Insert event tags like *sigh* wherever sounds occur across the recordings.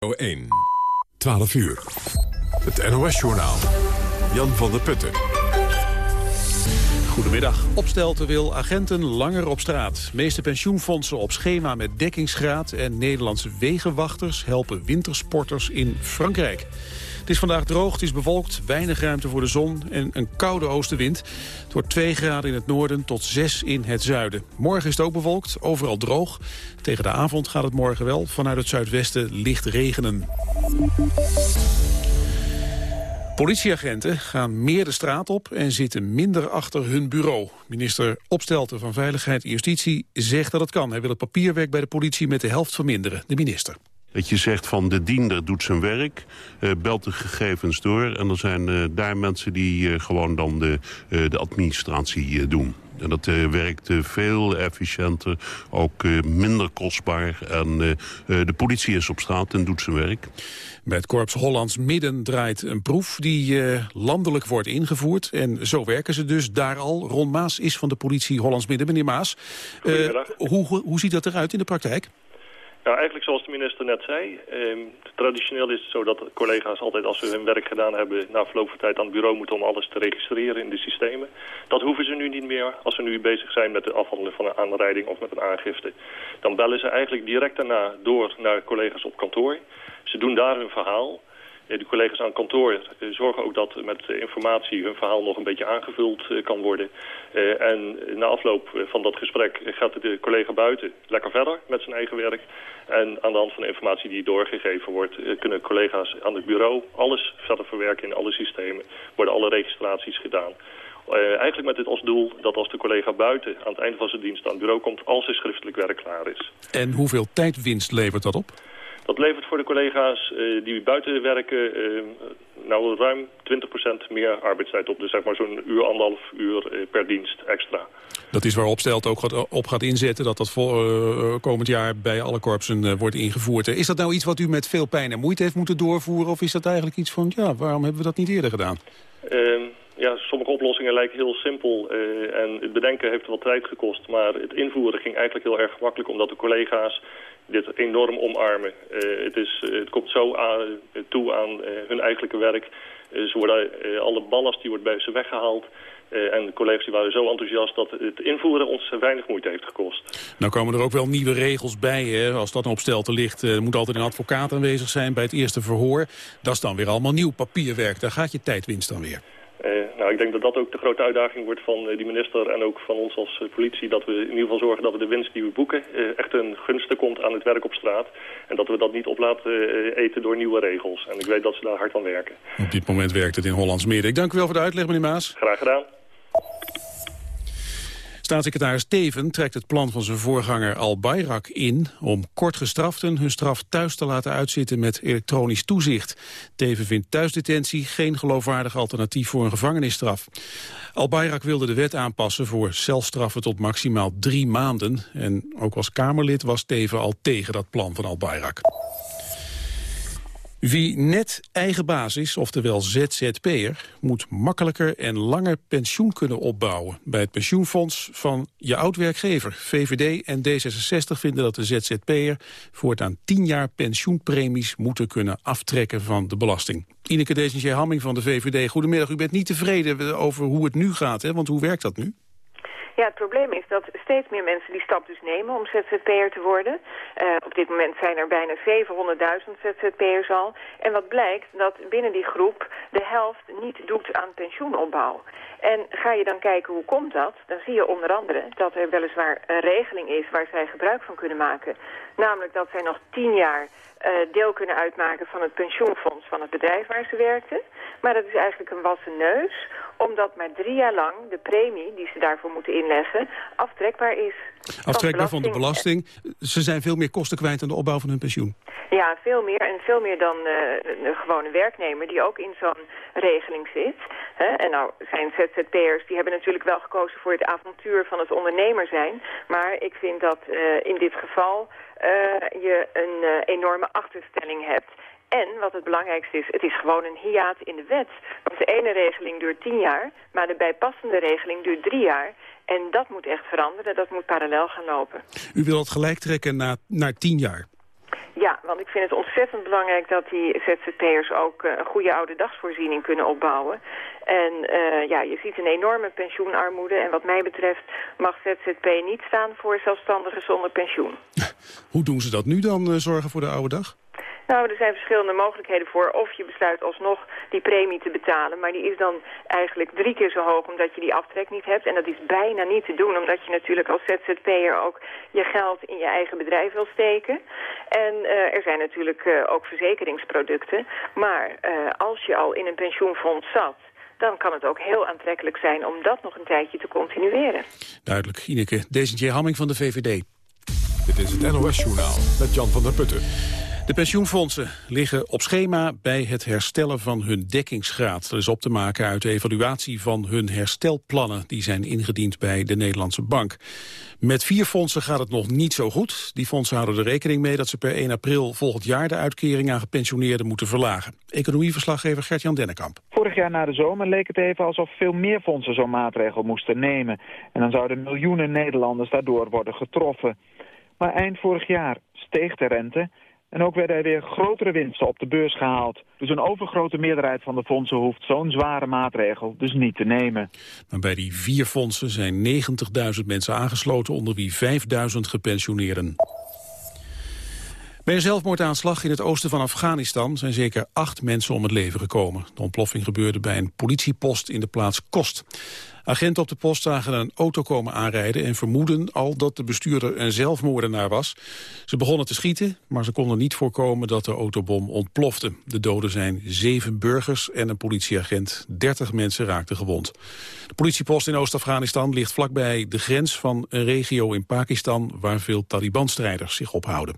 1. 12 uur. Het NOS-journaal. Jan van der Putten. Goedemiddag. Opstelten wil agenten langer op straat. Meeste pensioenfondsen op schema met dekkingsgraad... en Nederlandse wegenwachters helpen wintersporters in Frankrijk. Het is vandaag droog, het is bewolkt, weinig ruimte voor de zon en een koude oostenwind. Het wordt 2 graden in het noorden tot 6 in het zuiden. Morgen is het ook bewolkt, overal droog. Tegen de avond gaat het morgen wel vanuit het zuidwesten licht regenen. Politieagenten gaan meer de straat op en zitten minder achter hun bureau. Minister Opstelten van Veiligheid en Justitie zegt dat het kan. Hij wil het papierwerk bij de politie met de helft verminderen. De minister. Dat je zegt van de diender doet zijn werk, uh, belt de gegevens door... en er zijn uh, daar mensen die uh, gewoon dan de, de administratie doen. En dat werkt veel efficiënter, ook minder kostbaar. En de politie is op straat en doet zijn werk. Bij het Korps Hollands Midden draait een proef die landelijk wordt ingevoerd. En zo werken ze dus daar al. Ron Maas is van de politie Hollands Midden. Meneer Maas, hoe, hoe ziet dat eruit in de praktijk? Nou, eigenlijk zoals de minister net zei. Eh, traditioneel is het zo dat collega's altijd als ze hun werk gedaan hebben... na verloop van tijd aan het bureau moeten om alles te registreren in de systemen. Dat hoeven ze nu niet meer als ze nu bezig zijn met de afhandeling van een aanrijding of met een aangifte. Dan bellen ze eigenlijk direct daarna door naar collega's op kantoor. Ze doen daar hun verhaal de collega's aan kantoor eh, zorgen ook dat met informatie hun verhaal nog een beetje aangevuld eh, kan worden. Eh, en na afloop van dat gesprek gaat de collega buiten lekker verder met zijn eigen werk. En aan de hand van de informatie die doorgegeven wordt, kunnen collega's aan het bureau alles verder verwerken in alle systemen. Worden alle registraties gedaan. eigenlijk met dit als doel dat als de collega buiten aan het einde van zijn dienst aan het bureau komt, als zijn schriftelijk werk klaar is. En hoeveel tijdwinst levert dat op? Dat levert voor de collega's uh, die buiten werken uh, nou ruim 20% meer arbeidstijd op. Dus zeg maar zo'n uur, anderhalf uur uh, per dienst extra. Dat is waar Opstelt ook op gaat inzetten, dat dat voor, komend jaar bij alle korpsen wordt ingevoerd. Is dat nou iets wat u met veel pijn en moeite heeft moeten doorvoeren? Of is dat eigenlijk iets van, ja, waarom hebben we dat niet eerder gedaan? Ehm, ja, sommige oplossingen lijken heel simpel en het bedenken heeft wat tijd gekost. Maar het invoeren ging eigenlijk heel erg gemakkelijk omdat de collega's dit enorm omarmen. Uh, het, is, uh, het komt zo aan, uh, toe aan hun eigenlijke werk. ze worden, alle ballast die wordt bij ze weggehaald. en de collega's die waren zo enthousiast dat het invoeren ons weinig moeite heeft gekost. Nou komen er ook wel nieuwe regels bij. Hè? Als dat op te ligt, moet altijd een advocaat aanwezig zijn bij het eerste verhoor. Dat is dan weer allemaal nieuw papierwerk. Daar gaat je tijdwinst dan weer. Uh, nou, ik denk dat dat ook de grote uitdaging wordt van uh, die minister en ook van ons als uh, politie. Dat we in ieder geval zorgen dat we de winst die we boeken echt een gunste komt aan het werk op straat. En dat we dat niet op laten eten door nieuwe regels. En ik weet dat ze daar hard aan werken. Op dit moment werkt het in Hollands Midden. Ik dank u wel voor de uitleg, meneer Maas. Graag gedaan. Staatssecretaris Teven trekt het plan van zijn voorganger Al Bayrak in... om kortgestraften hun straf thuis te laten uitzitten met elektronisch toezicht. Teven vindt thuisdetentie geen geloofwaardig alternatief voor een gevangenisstraf. Al Bayrak wilde de wet aanpassen voor celstraffen tot maximaal drie maanden. En ook als Kamerlid was Teven al tegen dat plan van Al Bayrak. Wie net eigen baas is, oftewel ZZP'er, moet makkelijker en langer pensioen kunnen opbouwen. Bij het pensioenfonds van je oud-werkgever. VVD en D66 vinden dat de ZZP'er voortaan 10 jaar pensioenpremies moeten kunnen aftrekken van de belasting. Ineke Desentje Hamming van de VVD, goedemiddag. U bent niet tevreden over hoe het nu gaat, hè? want hoe werkt dat nu? Ja, het probleem is dat steeds meer mensen die stap dus nemen om ZZP'er te worden. Uh, op dit moment zijn er bijna 700.000 ZZP'ers al. En wat blijkt, dat binnen die groep de helft niet doet aan pensioenopbouw. En ga je dan kijken hoe komt dat, dan zie je onder andere dat er weliswaar een regeling is waar zij gebruik van kunnen maken. Namelijk dat zij nog tien jaar uh, deel kunnen uitmaken van het pensioenfonds van het bedrijf waar ze werkten. Maar dat is eigenlijk een wassen neus, omdat maar drie jaar lang de premie die ze daarvoor moeten inleggen aftrekbaar is. Aftrek van de belasting. Ze zijn veel meer kosten kwijt aan de opbouw van hun pensioen. Ja, veel meer. En veel meer dan uh, een gewone werknemer die ook in zo'n regeling zit. En nou zijn ZZP'ers, die hebben natuurlijk wel gekozen voor het avontuur van het ondernemer zijn. Maar ik vind dat uh, in dit geval je een enorme achterstelling hebt. En, wat het belangrijkste is, het is gewoon een hiaat in de wet. Want de ene regeling duurt tien jaar, maar de bijpassende regeling duurt drie jaar. En dat moet echt veranderen, dat moet parallel gaan lopen. U wil het gelijk trekken naar, naar tien jaar? Ja, want ik vind het ontzettend belangrijk dat die ZZP'ers ook uh, een goede oude dagsvoorziening kunnen opbouwen. En uh, ja, je ziet een enorme pensioenarmoede. En wat mij betreft mag ZZP niet staan voor zelfstandigen zonder pensioen. *laughs* Hoe doen ze dat nu dan, uh, zorgen voor de oude dag? Nou, er zijn verschillende mogelijkheden voor. Of je besluit alsnog die premie te betalen. Maar die is dan eigenlijk drie keer zo hoog omdat je die aftrek niet hebt. En dat is bijna niet te doen omdat je natuurlijk als ZZP'er ook je geld in je eigen bedrijf wil steken. En uh, er zijn natuurlijk uh, ook verzekeringsproducten. Maar uh, als je al in een pensioenfonds zat dan kan het ook heel aantrekkelijk zijn om dat nog een tijdje te continueren. Duidelijk. Ineke Desentje Hamming van de VVD. Dit is het NOS Journaal met Jan van der Putten. De pensioenfondsen liggen op schema bij het herstellen van hun dekkingsgraad. Dat is op te maken uit de evaluatie van hun herstelplannen... die zijn ingediend bij de Nederlandse Bank. Met vier fondsen gaat het nog niet zo goed. Die fondsen houden er rekening mee dat ze per 1 april volgend jaar... de uitkering aan gepensioneerden moeten verlagen. Economieverslaggever Gert-Jan Dennekamp. Vorig jaar na de zomer leek het even alsof veel meer fondsen zo'n maatregel moesten nemen. En dan zouden miljoenen Nederlanders daardoor worden getroffen. Maar eind vorig jaar steeg de rente en ook werden er weer grotere winsten op de beurs gehaald. Dus een overgrote meerderheid van de fondsen hoeft zo'n zware maatregel dus niet te nemen. Maar bij die vier fondsen zijn 90.000 mensen aangesloten, onder wie 5.000 gepensioneerden. Bij een zelfmoordaanslag in het oosten van Afghanistan zijn zeker acht mensen om het leven gekomen. De ontploffing gebeurde bij een politiepost in de plaats Kost. Agenten op de post zagen een auto komen aanrijden en vermoeden al dat de bestuurder een zelfmoordenaar was. Ze begonnen te schieten, maar ze konden niet voorkomen dat de autobom ontplofte. De doden zijn zeven burgers en een politieagent. Dertig mensen raakten gewond. De politiepost in Oost-Afghanistan ligt vlakbij de grens van een regio in Pakistan waar veel Taliban-strijders zich ophouden.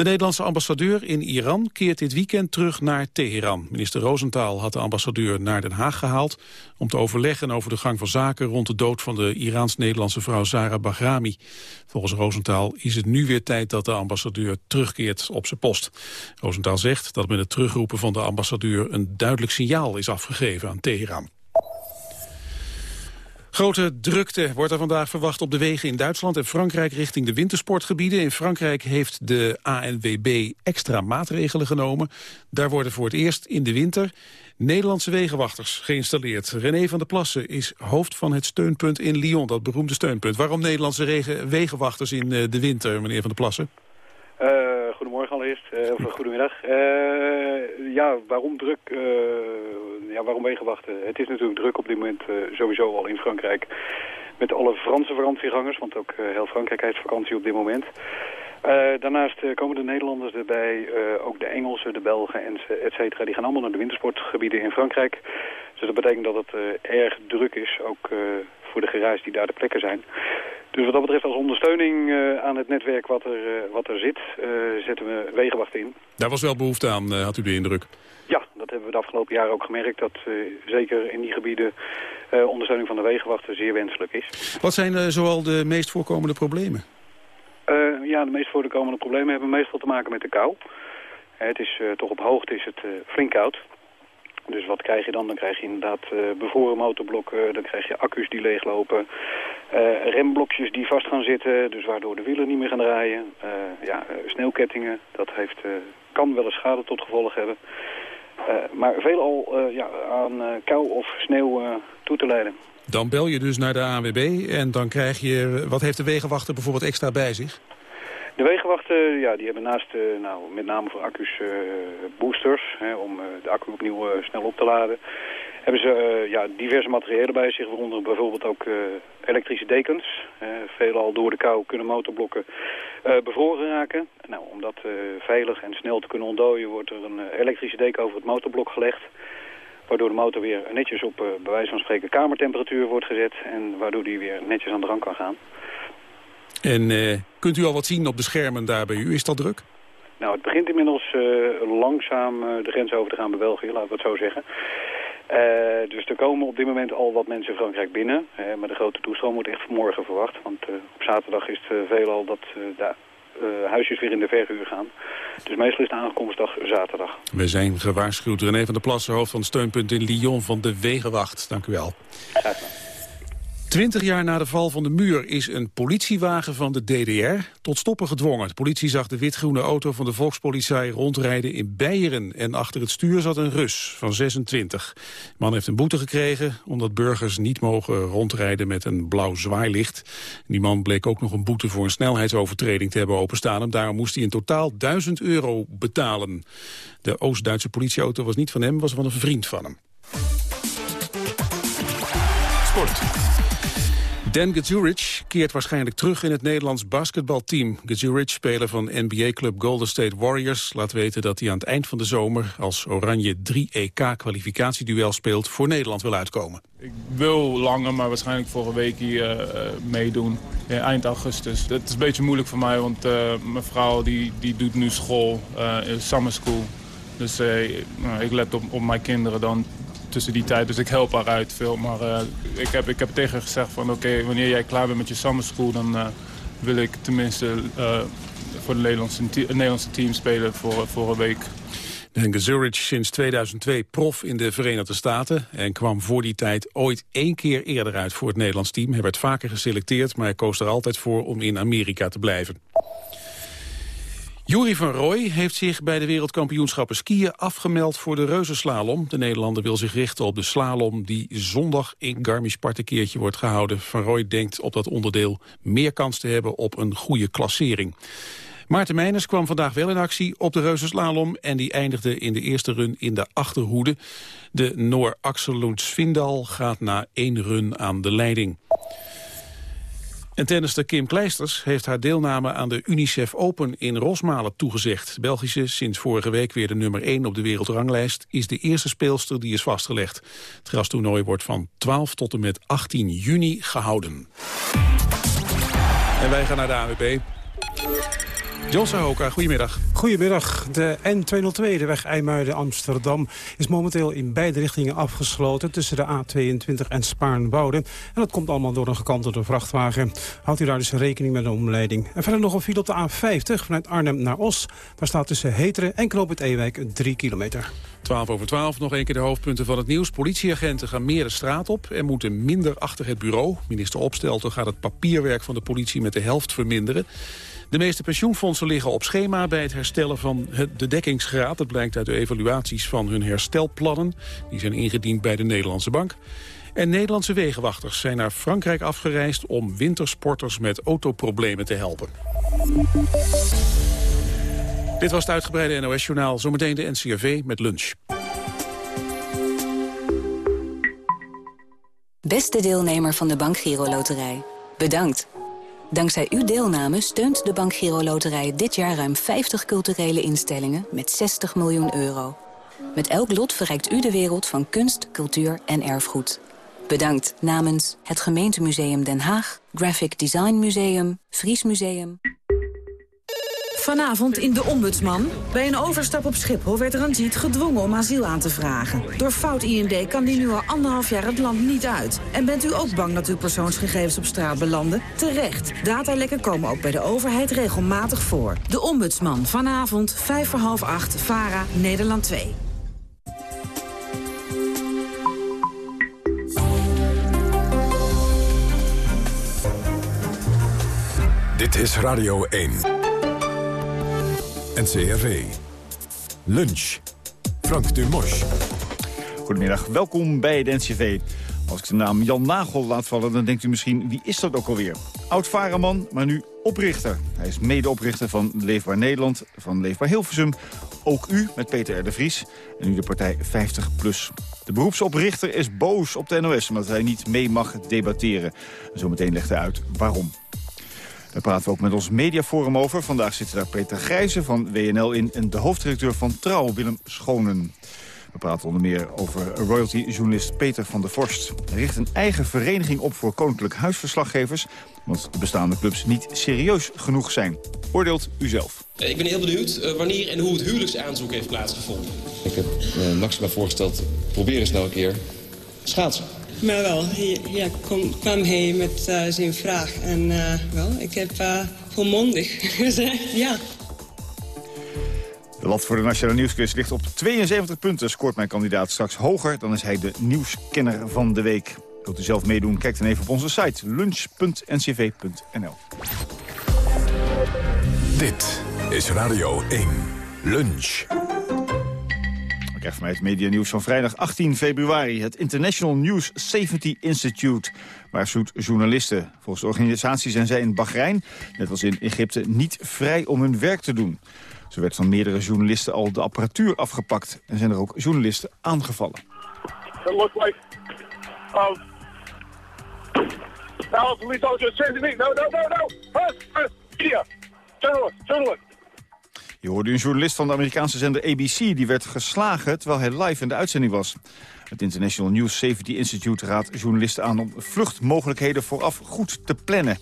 De Nederlandse ambassadeur in Iran keert dit weekend terug naar Teheran. Minister Rosenthal had de ambassadeur naar Den Haag gehaald... om te overleggen over de gang van zaken rond de dood van de Iraans-Nederlandse vrouw Zara Bahrami. Volgens Rosenthal is het nu weer tijd dat de ambassadeur terugkeert op zijn post. Rosenthal zegt dat met het terugroepen van de ambassadeur een duidelijk signaal is afgegeven aan Teheran. Grote drukte wordt er vandaag verwacht op de wegen in Duitsland en Frankrijk richting de wintersportgebieden. In Frankrijk heeft de ANWB extra maatregelen genomen. Daar worden voor het eerst in de winter Nederlandse wegenwachters geïnstalleerd. René van der Plassen is hoofd van het steunpunt in Lyon, dat beroemde steunpunt. Waarom Nederlandse wegenwachters in eh, de winter, meneer van der Plassen? Uh, goedemorgen allereerst, uh, of goedemiddag. Uh, ja, waarom druk? ja, waarom wegenwachten? Het is natuurlijk druk op dit moment sowieso al in Frankrijk. Met alle Franse vakantiegangers, want ook heel Frankrijk heeft vakantie op dit moment. daarnaast komen de Nederlanders erbij, ook de Engelsen, de Belgen, en et cetera. Die gaan allemaal naar de wintersportgebieden in Frankrijk. Dus dat betekent dat het erg druk is, ook voor de gereis die daar de plekken zijn. Dus wat dat betreft als ondersteuning uh, aan het netwerk wat er, uh, wat er zit, uh, zetten we wegenwachten in. Daar was wel behoefte aan, had u de indruk? Ja, dat hebben we de afgelopen jaren ook gemerkt. Dat zeker in die gebieden ondersteuning van de wegenwachten zeer wenselijk is. Wat zijn zoal de meest voorkomende problemen? ja, de meest voorkomende problemen hebben meestal te maken met de kou. het is toch op hoogte is het flink koud. Dus wat krijg je dan? Dan krijg je inderdaad uh, bevroren motorblokken, dan krijg je accu's die leeglopen, uh, remblokjes die vast gaan zitten, dus waardoor de wielen niet meer gaan draaien. Ja, sneeuwkettingen, dat heeft, kan wel eens schade tot gevolg hebben. maar veelal ja, aan kou of sneeuw toe te leiden. Dan bel je dus naar de ANWB en dan krijg je... Wat heeft de wegenwachter bijvoorbeeld extra bij zich? De wegenwachten ja, die hebben naast, uh, nou, met name voor accu's, uh, boosters, hè, om uh, de accu opnieuw snel op te laden. Hebben ze ja, diverse materialen bij zich, waaronder bijvoorbeeld ook elektrische dekens. veelal door de kou kunnen motorblokken bevroren raken. Nou, om dat veilig en snel te kunnen ontdooien wordt er een elektrische deken over het motorblok gelegd. Waardoor de motor weer netjes op, bij wijze van spreken, kamertemperatuur wordt gezet. En waardoor die weer netjes aan de gang kan gaan. En uh, kunt u al wat zien op de schermen daar bij u? Is dat druk? Nou, het begint inmiddels uh, langzaam uh, de grens over te gaan bij België, laten we het zo zeggen. dus er komen op dit moment al wat mensen in Frankrijk binnen. maar de grote toestroom wordt echt vanmorgen verwacht. Want op zaterdag is het veelal dat de huisjes weer in de verhuur gaan. Dus meestal is de aankomstdag zaterdag. We zijn gewaarschuwd. René van der Plassen, hoofd van het steunpunt in Lyon van de Wegenwacht. Dank u wel. Graag gedaan. Twintig jaar na de val van de muur is een politiewagen van de DDR tot stoppen gedwongen. De politie zag de wit-groene auto van de Volkspolizei rondrijden in Beieren. En achter het stuur zat een Rus van 26. De man heeft een boete gekregen omdat burgers niet mogen rondrijden met een blauw zwaailicht. Die man bleek ook nog een boete voor een snelheidsovertreding te hebben openstaan. En daarom moest hij in totaal 1000 euro betalen. De Oost-Duitse politieauto was niet van hem, was van een vriend van hem. Sport. Dan Gazuric keert waarschijnlijk terug in het Nederlands basketbalteam. Gazuric, speler van NBA-club Golden State Warriors... laat weten dat hij aan het eind van de zomer... als Oranje 3 EK-kwalificatieduel speelt... voor Nederland wil uitkomen. Ik wil langer, maar waarschijnlijk vorige week hier uh, meedoen. Ja, eind augustus. Het is een beetje moeilijk voor mij, want uh, mijn vrouw die, die doet nu school, summer school. Dus nou, ik let op, op mijn kinderen dan tussen die tijd. Dus ik help haar uit veel. Maar uh, ik, heb, ik heb tegen haar gezegd van oké, wanneer jij klaar bent met je summer school... dan uh, wil ik tenminste uh, voor het Nederlandse, Nederlandse team spelen voor, voor een week. Denke Zurich sinds 2002 prof in de Verenigde Staten... en kwam voor die tijd ooit één keer eerder uit voor het Nederlands team. Hij werd vaker geselecteerd, maar hij koos er altijd voor om in Amerika te blijven. Juri van Rooij heeft zich bij de wereldkampioenschappen skiën afgemeld voor de reuzenslalom. De Nederlander wil zich richten op de slalom die zondag in Garmisch-Partenkirchen wordt gehouden. Van Rooij denkt op dat onderdeel meer kans te hebben op een goede klassering. Maarten Meijners kwam vandaag wel in actie op de reuzenslalom... en die eindigde in de eerste run in de achterhoede. De Noor Axel Lund Svindal gaat na één run aan de leiding. En tennister Kim Kleisters heeft haar deelname aan de UNICEF Open in Rosmalen toegezegd. Belgische, sinds vorige week weer de nummer 1 op de wereldranglijst, is de eerste speelster die is vastgelegd. Het grastoernooi wordt van 12 tot en met 18 juni gehouden. En wij gaan naar de AWB. John Sahoka, goedemiddag. Goedemiddag. De N202, de weg IJmuiden-Amsterdam, is momenteel in beide richtingen afgesloten tussen de A22 en Spaarnwoude. En dat komt allemaal door een gekantelde vrachtwagen. Houdt u daar dus rekening met een omleiding. En verder nog een file op de A50 vanuit Arnhem naar Os. Daar staat tussen Heteren en Knoop het Ewijk 3 kilometer. 12 over 12, nog een keer de hoofdpunten van het nieuws. Politieagenten gaan meer de straat op en moeten minder achter het bureau. Minister Opstelten gaat het papierwerk van de politie met de helft verminderen. De meeste pensioenfondsen liggen op schema bij het herstellen van de dekkingsgraad. Dat blijkt uit de evaluaties van hun herstelplannen. Die zijn ingediend bij de Nederlandse Bank. En Nederlandse wegenwachters zijn naar Frankrijk afgereisd... om wintersporters met autoproblemen te helpen. Dit was het uitgebreide NOS-journaal. Zometeen de NCRV met lunch. Beste deelnemer van de Bank Giro Loterij. Bedankt. Dankzij uw deelname steunt de Bank Giro Loterij dit jaar ruim 50 culturele instellingen met 60 miljoen euro. Met elk lot verrijkt u de wereld van kunst, cultuur en erfgoed. Bedankt namens het Gemeentemuseum Den Haag, Graphic Design Museum, Fries Museum... Vanavond in De Ombudsman. Bij een overstap op Schiphol werd Ranjit gedwongen om asiel aan te vragen. Door fout IND kan die nu al anderhalf jaar het land niet uit. En bent u ook bang dat uw persoonsgegevens op straat belanden? Terecht. Datalekken komen ook bij de overheid regelmatig voor. De Ombudsman. Vanavond, vijf voor half acht, VARA, Nederland 2. Dit is Radio 1. NCRV. Lunch. Frank Dumos. Goedemiddag, welkom bij de NCV. Als ik de naam Jan Nagel laat vallen, dan denkt u misschien... wie is dat ook alweer? Oud-vareman, maar nu oprichter. Hij is medeoprichter van Leefbaar Nederland, van Leefbaar Hilversum. Ook u met Peter R. de Vries. En nu de partij 50PLUS. De beroepsoprichter is boos op de NOS... omdat hij niet mee mag debatteren. Zometeen legt hij uit waarom. Daar praten we ook met ons mediaforum over. Vandaag zitten daar Peter Grijze van WNL in... en de hoofdredacteur van Trouw, Willem Schonen. We praten onder meer over royalty-journalist Peter van der Vorst. Hij richt een eigen vereniging op voor koninklijk huisverslaggevers... want de bestaande clubs niet serieus genoeg zijn. Oordeelt u zelf. Ik ben heel benieuwd uh, wanneer en hoe het huwelijksaanzoek heeft plaatsgevonden. Ik heb uh, Maxima voorgesteld, probeer eens nou een keer schaatsen. Maar wel, ja, kom, kwam hij met uh, zijn vraag. En uh, wel, ik heb uh, volmondig *laughs* gezegd ja. De lat voor de Nationale Nieuwsquiz ligt op 72 punten. Scoort mijn kandidaat straks hoger, dan is hij de nieuwskenner van de week. Wilt u zelf meedoen? Kijk dan even op onze site lunch.ncv.nl. Dit is Radio 1. Lunch. Ik krijg mij het medianieuws van vrijdag 18 februari. Het International News Safety Institute waarschuwt journalisten. Volgens de organisatie zijn zij in Bahrein, net als in Egypte, niet vrij om hun werk te doen. Zo werd van meerdere journalisten al de apparatuur afgepakt. En zijn er ook journalisten aangevallen. Um. No, no, no, no. Je hoorde een journalist van de Amerikaanse zender ABC... die werd geslagen terwijl hij live in de uitzending was. Het International News Safety Institute raadt journalisten aan... om vluchtmogelijkheden vooraf goed te plannen.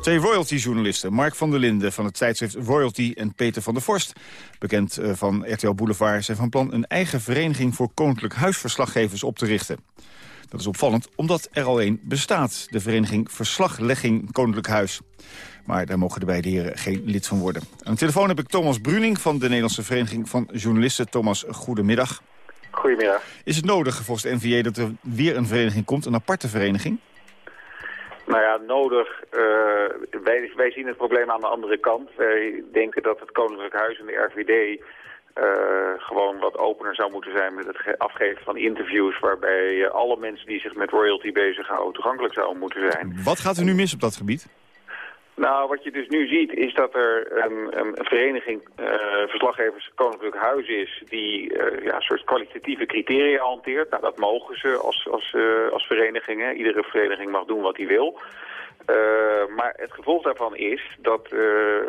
Twee royalty-journalisten, Mark van der Linden van het tijdschrift Royalty... en Peter van der Vorst, bekend eh, van RTL Boulevard... zijn van plan een eigen vereniging voor koninklijk huisverslaggevers op te richten. Dat is opvallend, omdat er al een bestaat. De vereniging Verslaglegging Koninklijk Huis. Maar daar mogen de beide heren geen lid van worden. Aan de telefoon heb ik Thomas Bruning van de Nederlandse Vereniging van Journalisten. Thomas, goedemiddag. Goedemiddag. Is het nodig volgens de NVA dat er weer een vereniging komt, een aparte vereniging? Nou ja, nodig. Uh, wij, wij zien het probleem aan de andere kant. Wij denken dat het Koninklijk Huis en de RVD uh, gewoon wat opener zou moeten zijn met het afgeven van interviews... waarbij alle mensen die zich met royalty bezighouden toegankelijk zouden moeten zijn. Wat gaat er nu mis op dat gebied? Nou, wat je dus nu ziet is dat er een, een vereniging uh, verslaggevers Koninklijk Huis is... die uh, ja, een soort kwalitatieve criteria hanteert. Nou, dat mogen ze als, als, uh, als vereniging. Hè. Iedere vereniging mag doen wat hij wil. maar het gevolg daarvan is dat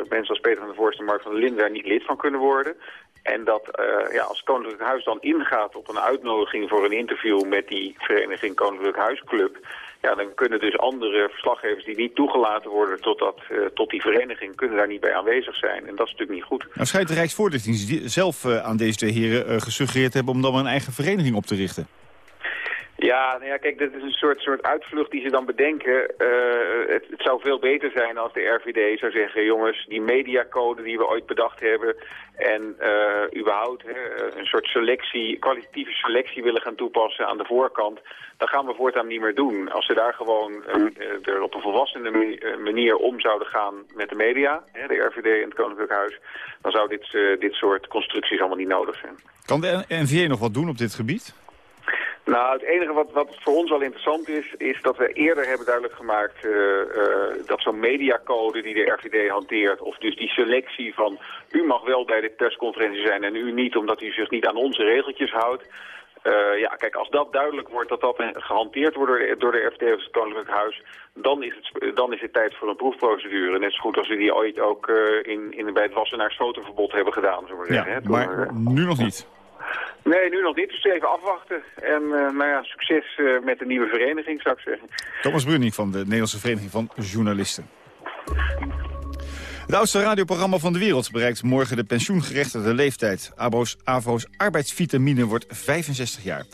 mensen als Peter van der Voorst en Mark van der Linden... daar niet lid van kunnen worden. En dat ja, als Koninklijk Huis dan ingaat op een uitnodiging voor een interview met die vereniging Koninklijk Huisclub... Ja, dan kunnen dus andere verslaggevers die niet toegelaten worden tot, dat, uh, tot die vereniging... kunnen daar niet bij aanwezig zijn. En dat is natuurlijk niet goed. Nou schijnt de Rijksvoorlichtingsdienst zelf uh, aan deze heren uh, gesuggereerd hebben... om dan een eigen vereniging op te richten. Ja, nou ja, kijk, dit is een soort, soort uitvlucht die ze dan bedenken. Uh, het, het, zou veel beter zijn als de RVD zou zeggen... jongens, die mediacode die we ooit bedacht hebben... en uh, überhaupt hè, een soort selectie, kwalitatieve selectie willen gaan toepassen aan de voorkant... dan gaan we voortaan niet meer doen. Als ze daar gewoon uh, er op een volwassene manier om zouden gaan met de media... Hè, de RVD en het Koninklijk Huis... dan zou dit, dit soort constructies allemaal niet nodig zijn. Kan de NVA nog wat doen op dit gebied? Nou, het enige wat, wat voor ons wel interessant is, is dat we eerder hebben duidelijk gemaakt uh, uh, dat zo'n mediacode die de RVD hanteert, of dus die selectie van u mag wel bij de persconferentie zijn en u niet, omdat u zich niet aan onze regeltjes houdt. Uh, ja, kijk, als dat duidelijk wordt dat dat gehanteerd wordt door de, door de RVD of het Koninklijk Huis, dan is, het, dan is het tijd voor een proefprocedure. Net zo goed als we die ooit ook in, in, bij het Wassenaars fotoverbod hebben gedaan, zullen we zeggen. Hè, maar nu nog niet. Nee, nu nog niet. Dus even afwachten. En uh, nou ja, succes uh, met de nieuwe vereniging, zou ik zeggen. Thomas Bruning van de Nederlandse Vereniging van Journalisten. Het oudste radioprogramma van de wereld bereikt morgen de pensioengerechtigde leeftijd. Abo's, AVO's arbeidsvitamine wordt 65 jaar.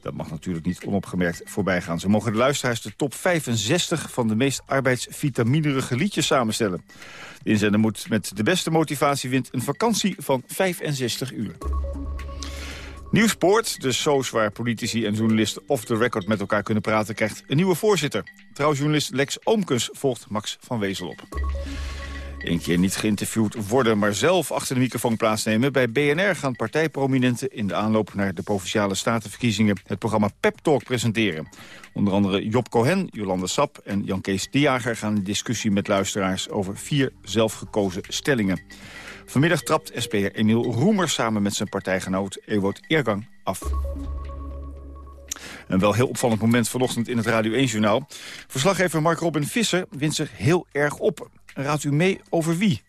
Dat mag natuurlijk niet onopgemerkt voorbij gaan. Ze mogen de luisteraars de top 65 van de meest arbeidsvitaminerige liedjes samenstellen. De inzender moet met de beste motivatie wint een vakantie van 65 uur. Nieuwsport, de shows waar politici en journalisten off the record met elkaar kunnen praten, krijgt een nieuwe voorzitter. Trouwjournalist Lex Oomkens volgt Max van Wezel op. Eén keer niet geïnterviewd worden, maar zelf achter de microfoon plaatsnemen. Bij BNR gaan partijprominenten in de aanloop naar de Provinciale Statenverkiezingen het programma Pep Talk presenteren. Onder andere Job Cohen, Jolande Sap en Jan Kees gaan in discussie met luisteraars over vier zelfgekozen stellingen. Vanmiddag trapt SPR Emiel Roemer samen met zijn partijgenoot Ewout Eergang af. Een wel heel opvallend moment vanochtend in het Radio 1-journaal. Verslaggever Mark Robin Visser wint zich heel erg op. Raadt u mee over wie?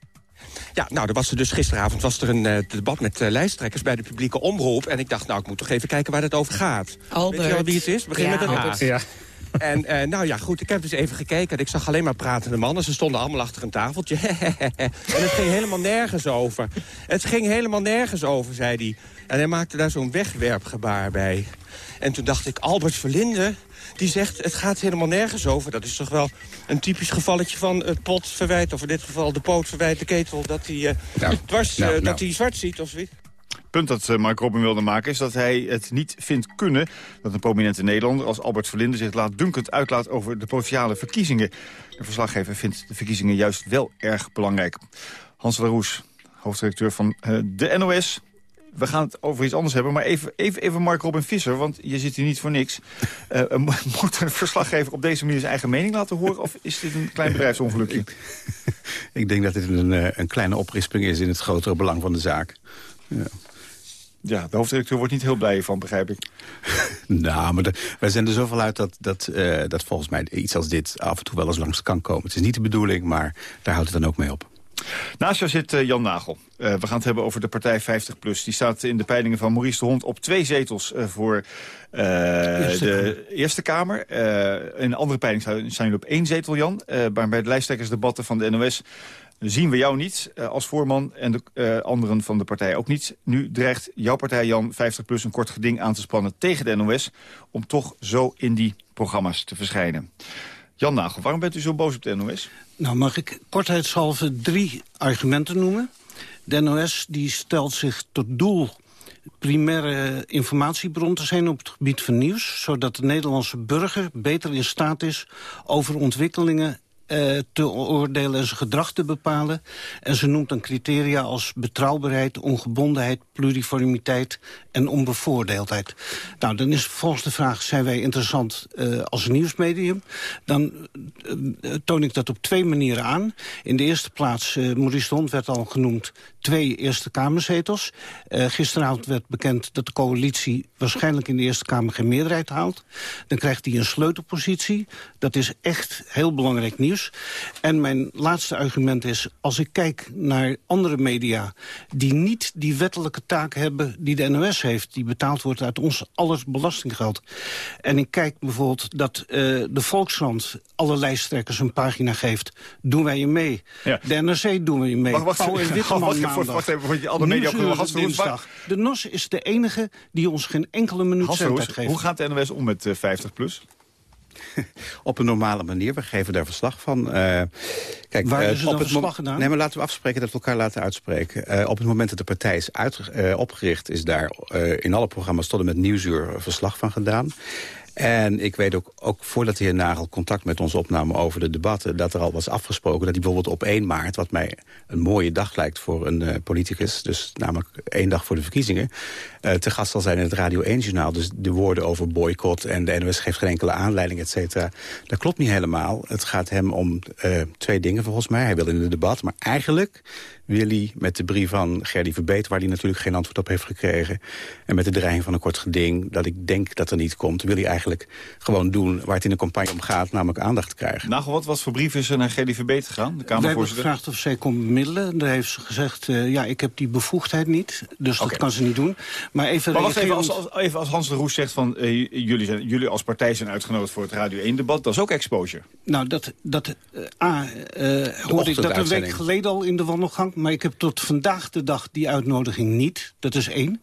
Ja, nou, er was er dus gisteravond was er een uh, debat met uh, lijsttrekkers bij de publieke omroep. En ik dacht, nou, ik moet toch even kijken waar het over gaat. Albert. Weet je wel wie het is? Begin ja. met een A. Ja. En uh, nou ja, goed, ik heb dus even gekeken. En ik zag alleen maar pratende mannen. Ze stonden allemaal achter een tafeltje. *laughs* en het ging helemaal nergens over. Het ging helemaal nergens over, zei hij. En hij maakte daar zo'n wegwerpgebaar bij. En toen dacht ik, Albert Verlinde, die zegt... het gaat helemaal nergens over. Dat is toch wel een typisch gevalletje van het pot verwijt... of in dit geval de poot verwijt de ketel... dat hij, uh, nou, dwars, nou, uh, nou. dat hij zwart ziet of zoiets. Punt dat Mark Robin wilde maken is dat hij het niet vindt kunnen... dat een prominente Nederlander als Albert Verlinde zich laat dunkend uitlaat over de provinciale verkiezingen. De verslaggever vindt de verkiezingen juist wel erg belangrijk. Hans Laroes, hoofdredacteur van de NOS we gaan het over iets anders hebben. Maar even, even, even Mark Robin Visser, want je zit hier niet voor niks. *laughs* Uh, moet een verslaggever op deze manier zijn eigen mening laten horen... of is dit een klein *laughs* bedrijfsongelukje? *laughs* Ik denk dat dit een, eh, een kleine oprisping is in het grotere belang van de zaak. Ja. Ja, de hoofdredacteur wordt niet heel blij van, begrijp ik. *laughs* nou, maar wij zijn er zoveel uit dat, dat, uh, dat volgens mij iets als dit af en toe wel eens langs kan komen. Het is niet de bedoeling, maar daar houdt het dan ook mee op. Naast jou zit uh, Jan Nagel. Uh, we gaan het hebben over de partij 50PLUS. Die staat in de peilingen van Maurice de Hond op twee zetels uh, voor eerste de kamer. Eerste Kamer. in de andere peiling zijn jullie op één zetel, Jan. maar bij de lijsttrekkersdebatten van de NOS zien we jou niet als voorman en de anderen van de partij ook niet. Nu dreigt jouw partij, Jan, 50PLUS, een kort geding aan te spannen tegen de NOS... om toch zo in die programma's te verschijnen. Jan Nagel, waarom bent u zo boos op de NOS? Nou, mag ik kortheidshalve drie argumenten noemen. De NOS die stelt zich tot doel primaire informatiebron te zijn op het gebied van nieuws... zodat de Nederlandse burger beter in staat is over ontwikkelingen uh, te oordelen en zijn gedrag te bepalen. En ze noemt dan criteria als betrouwbaarheid, ongebondenheid, pluriformiteit en onbevoordeeldheid. Nou, dan is volgens de vraag, zijn wij interessant uh, als nieuwsmedium? Dan uh, toon ik dat op twee manieren aan. In de eerste plaats, Maurice de Hond werd al genoemd, twee Eerste Kamerzetels. gisteravond werd bekend dat de coalitie waarschijnlijk in de Eerste Kamer geen meerderheid haalt. Dan krijgt hij een sleutelpositie. Dat is echt heel belangrijk nieuws. En mijn laatste argument is, als ik kijk naar andere media... die niet die wettelijke taak hebben die de NOS heeft... die betaald wordt uit ons alles belastinggeld. En ik kijk bijvoorbeeld dat uh, de Volkskrant alle lijsttrekkers een pagina geeft. Doen wij je mee. Ja. De NRC doen we je mee. Wacht, wacht, Pauw en Witteman wacht, wacht, wacht even, want je alle media op De NOS is de enige die ons geen enkele minuut zendtijd geeft. Hoe gaat de NOS om met uh, 50 plus? *laughs* op een normale manier. We geven daar verslag van. Uh, kijk, Waar uh, is op het verslag gedaan? Nee, maar laten we afspreken dat we elkaar laten uitspreken. Uh, op het moment dat de partij is uit, opgericht... is daar in alle programma's tot en met Nieuwsuur verslag van gedaan. En ik weet ook, ook voordat de heer Nagel contact met ons opnam over de debatten... dat er al was afgesproken dat hij bijvoorbeeld op 1 maart... wat mij een mooie dag lijkt voor een uh, politicus... dus namelijk één dag voor de verkiezingen... Uh, te gast zal zijn in het Radio 1-journaal. Dus de woorden over boycott en de NOS geeft geen enkele aanleiding, et cetera... dat klopt niet helemaal. Het gaat hem om uh, twee dingen volgens mij. Hij wil in het debat, maar eigenlijk wil hij met de brief van Gerdy Verbeet... waar hij natuurlijk geen antwoord op heeft gekregen... en met de dreiging van een kort geding, dat ik denk dat er niet komt... wil hij eigenlijk gewoon doen waar het in de campagne om gaat... namelijk aandacht krijgen. Nou, wat, wat voor brief is er naar Gerdy Verbeet gegaan, de Kamervoorzitter? Hebben gevraagd of zij kon bemiddelen. Daar heeft ze gezegd, uh, ja, ik heb die bevoegdheid niet. Dus dat kan ze niet doen. Maar even, maar even, als, als, even als Hans de Roes zegt van... Uh, jullie, zijn, jullie als partij zijn uitgenodigd voor het Radio 1-debat... dat is ook exposure. Nou, dat, dat uh, A, hoorde ik dat een week geleden al in de wandelgang maar ik heb tot vandaag de dag die uitnodiging niet. Dat is één.